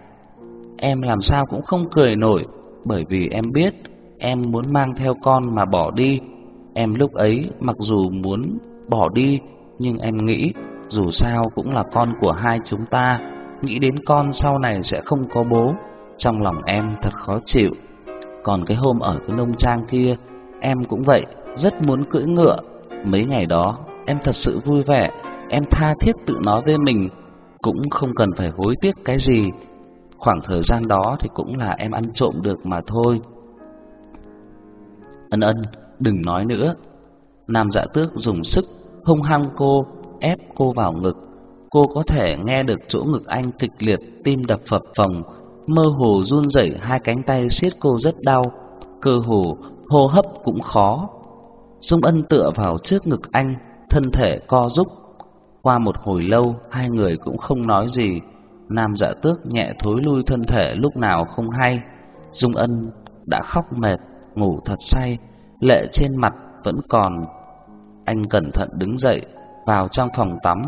Em làm sao cũng không cười nổi, bởi vì em biết em muốn mang theo con mà bỏ đi. Em lúc ấy mặc dù muốn bỏ đi, nhưng em nghĩ dù sao cũng là con của hai chúng ta, nghĩ đến con sau này sẽ không có bố, trong lòng em thật khó chịu. Còn cái hôm ở cái nông trang kia, em cũng vậy, rất muốn cưỡi ngựa. Mấy ngày đó, em thật sự vui vẻ, em tha thiết tự nói với mình, cũng không cần phải hối tiếc cái gì. Khoảng thời gian đó thì cũng là em ăn trộm được mà thôi. Ân ân, đừng nói nữa. Nam dạ tước dùng sức hung hăng cô, ép cô vào ngực. Cô có thể nghe được chỗ ngực anh kịch liệt, tim đập phập phồng, mơ hồ run rẩy hai cánh tay siết cô rất đau, cơ hồ hô hấp cũng khó. Dung Ân tựa vào trước ngực anh, thân thể co rúc. Qua một hồi lâu, hai người cũng không nói gì. Nam Dạ Tước nhẹ thối lui thân thể lúc nào không hay. Dung Ân đã khóc mệt, ngủ thật say, lệ trên mặt vẫn còn. Anh cẩn thận đứng dậy, vào trong phòng tắm,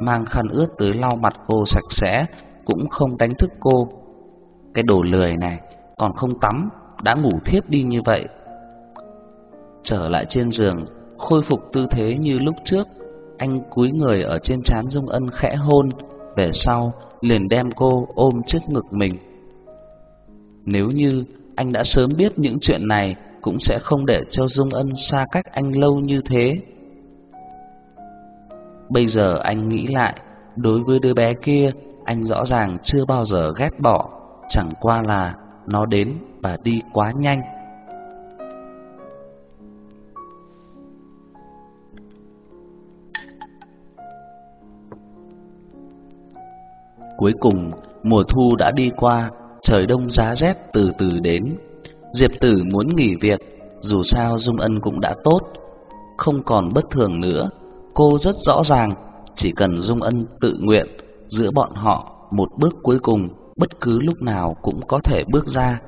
mang khăn ướt tới lau mặt cô sạch sẽ, cũng không đánh thức cô. Cái đồ lười này, còn không tắm, đã ngủ thiếp đi như vậy. Trở lại trên giường, khôi phục tư thế như lúc trước, anh cúi người ở trên trán Dung Ân khẽ hôn, về sau liền đem cô ôm trước ngực mình. Nếu như anh đã sớm biết những chuyện này, cũng sẽ không để cho Dung Ân xa cách anh lâu như thế. Bây giờ anh nghĩ lại, đối với đứa bé kia, anh rõ ràng chưa bao giờ ghét bỏ, chẳng qua là nó đến và đi quá nhanh. Cuối cùng, mùa thu đã đi qua, trời đông giá rét từ từ đến. Diệp Tử muốn nghỉ việc, dù sao Dung Ân cũng đã tốt, không còn bất thường nữa. Cô rất rõ ràng, chỉ cần Dung Ân tự nguyện, giữa bọn họ một bước cuối cùng bất cứ lúc nào cũng có thể bước ra.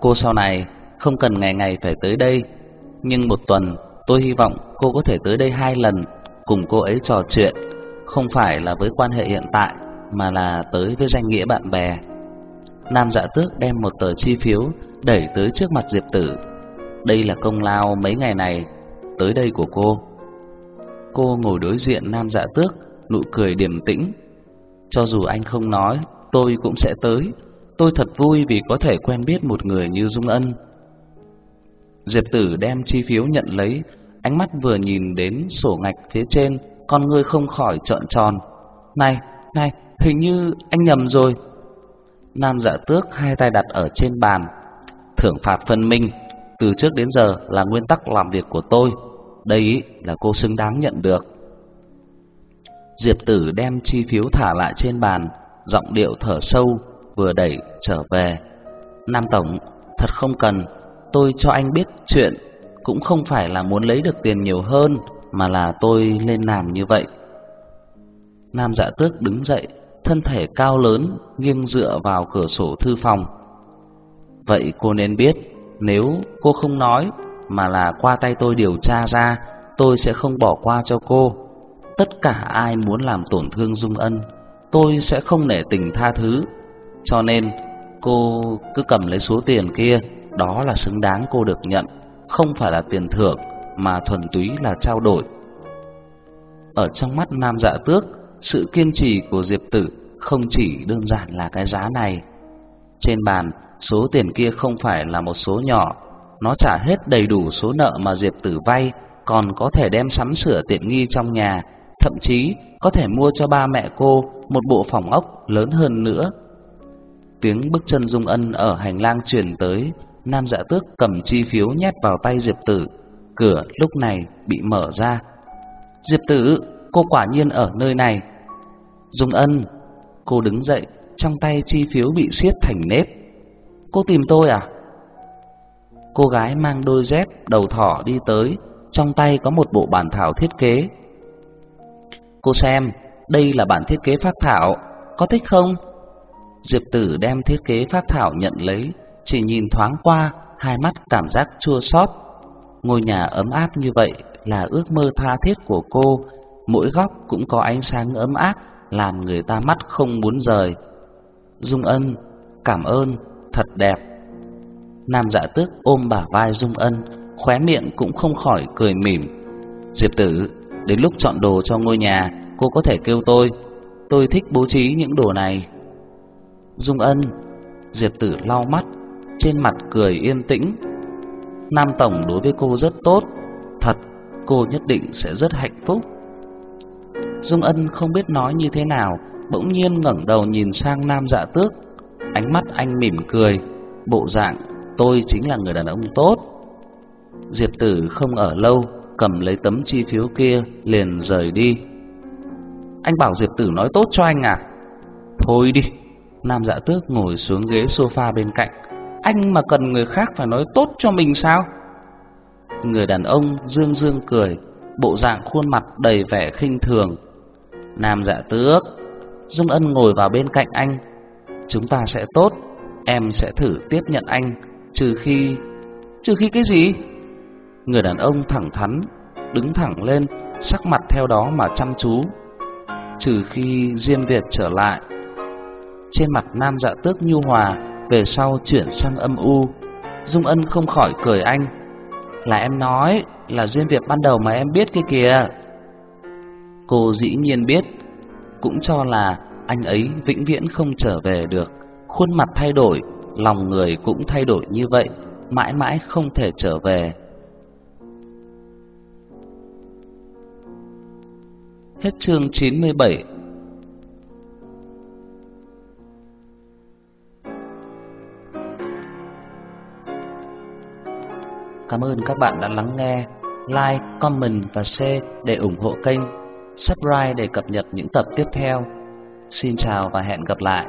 Cô sau này không cần ngày ngày phải tới đây, nhưng một tuần tôi hy vọng cô có thể tới đây hai lần cùng cô ấy trò chuyện, không phải là với quan hệ hiện tại mà là tới với danh nghĩa bạn bè. Nam Dạ Tước đem một tờ chi phiếu đẩy tới trước mặt Diệp Tử. Đây là công lao mấy ngày này tới đây của cô. Cô ngồi đối diện Nam Dạ Tước, nụ cười điềm tĩnh. Cho dù anh không nói, tôi cũng sẽ tới. Tôi thật vui vì có thể quen biết một người như Dung Ân. Diệp Tử đem chi phiếu nhận lấy, ánh mắt vừa nhìn đến sổ ngạch phía trên, con ngươi không khỏi trợn tròn. Này, này, hình như anh nhầm rồi. Nam dạ tước hai tay đặt ở trên bàn. Thưởng phạt phân minh, từ trước đến giờ là nguyên tắc làm việc của tôi. Đây là cô xứng đáng nhận được. Diệp tử đem chi phiếu thả lại trên bàn, giọng điệu thở sâu, vừa đẩy trở về. Nam Tổng, thật không cần, tôi cho anh biết chuyện, cũng không phải là muốn lấy được tiền nhiều hơn, mà là tôi lên làm như vậy. Nam dạ tước đứng dậy, thân thể cao lớn, nghiêng dựa vào cửa sổ thư phòng. Vậy cô nên biết, nếu cô không nói, mà là qua tay tôi điều tra ra, tôi sẽ không bỏ qua cho cô. Tất cả ai muốn làm tổn thương Dung Ân, tôi sẽ không nể tình tha thứ. Cho nên, cô cứ cầm lấy số tiền kia, đó là xứng đáng cô được nhận, không phải là tiền thưởng mà thuần túy là trao đổi. Ở trong mắt Nam Dạ Tước, sự kiên trì của Diệp Tử không chỉ đơn giản là cái giá này. Trên bàn, số tiền kia không phải là một số nhỏ, nó trả hết đầy đủ số nợ mà Diệp Tử vay, còn có thể đem sắm sửa tiện nghi trong nhà, thậm chí có thể mua cho ba mẹ cô một bộ phòng ốc lớn hơn nữa. Tiếng bước chân Dung Ân ở hành lang truyền tới, Nam Dạ Tước cầm chi phiếu nhét vào tay Diệp Tử, cửa lúc này bị mở ra. "Diệp Tử, cô quả nhiên ở nơi này." Dung Ân, cô đứng dậy, trong tay chi phiếu bị siết thành nếp. "Cô tìm tôi à?" Cô gái mang đôi dép đầu thỏ đi tới, trong tay có một bộ bản thảo thiết kế. "Cô xem, đây là bản thiết kế phác thảo, có thích không?" Diệp Tử đem thiết kế phác thảo nhận lấy, chỉ nhìn thoáng qua, hai mắt cảm giác chua xót. Ngôi nhà ấm áp như vậy là ước mơ tha thiết của cô, mỗi góc cũng có ánh sáng ấm áp làm người ta mắt không muốn rời. Dung Ân, cảm ơn, thật đẹp. Nam Dạ Tước ôm bả vai Dung Ân, khóe miệng cũng không khỏi cười mỉm. Diệp Tử, đến lúc chọn đồ cho ngôi nhà, cô có thể kêu tôi, tôi thích bố trí những đồ này. Dung Ân, Diệp Tử lau mắt, trên mặt cười yên tĩnh. Nam tổng đối với cô rất tốt, thật, cô nhất định sẽ rất hạnh phúc. Dung Ân không biết nói như thế nào, bỗng nhiên ngẩng đầu nhìn sang Nam Dạ Tước, ánh mắt anh mỉm cười, bộ dạng tôi chính là người đàn ông tốt. Diệp Tử không ở lâu, cầm lấy tấm chi phiếu kia liền rời đi. Anh bảo Diệp Tử nói tốt cho anh à? Thôi đi. Nam Dạ Tước ngồi xuống ghế sofa bên cạnh. Anh mà cần người khác phải nói tốt cho mình sao? Người đàn ông dương dương cười, bộ dạng khuôn mặt đầy vẻ khinh thường. Nam Dạ Tước, Dung Ân ngồi vào bên cạnh anh. Chúng ta sẽ tốt, em sẽ thử tiếp nhận anh, trừ khi trừ khi cái gì? Người đàn ông thẳng thắn, đứng thẳng lên, sắc mặt theo đó mà chăm chú. Trừ khi Diêm Việt trở lại. Trên mặt Nam Dạ Tước nhu hòa, về sau chuyển sang âm u. Dung Ân không khỏi cười anh. Là em nói, là Diêm Việt ban đầu mà em biết kia kìa. Cô dĩ nhiên biết, cũng cho là anh ấy vĩnh viễn không trở về được. Khuôn mặt thay đổi, lòng người cũng thay đổi như vậy, mãi mãi không thể trở về. Hết chương 97 Cảm ơn các bạn đã lắng nghe. Like, comment và share để ủng hộ kênh. Subscribe để cập nhật những tập tiếp theo. Xin chào và hẹn gặp lại.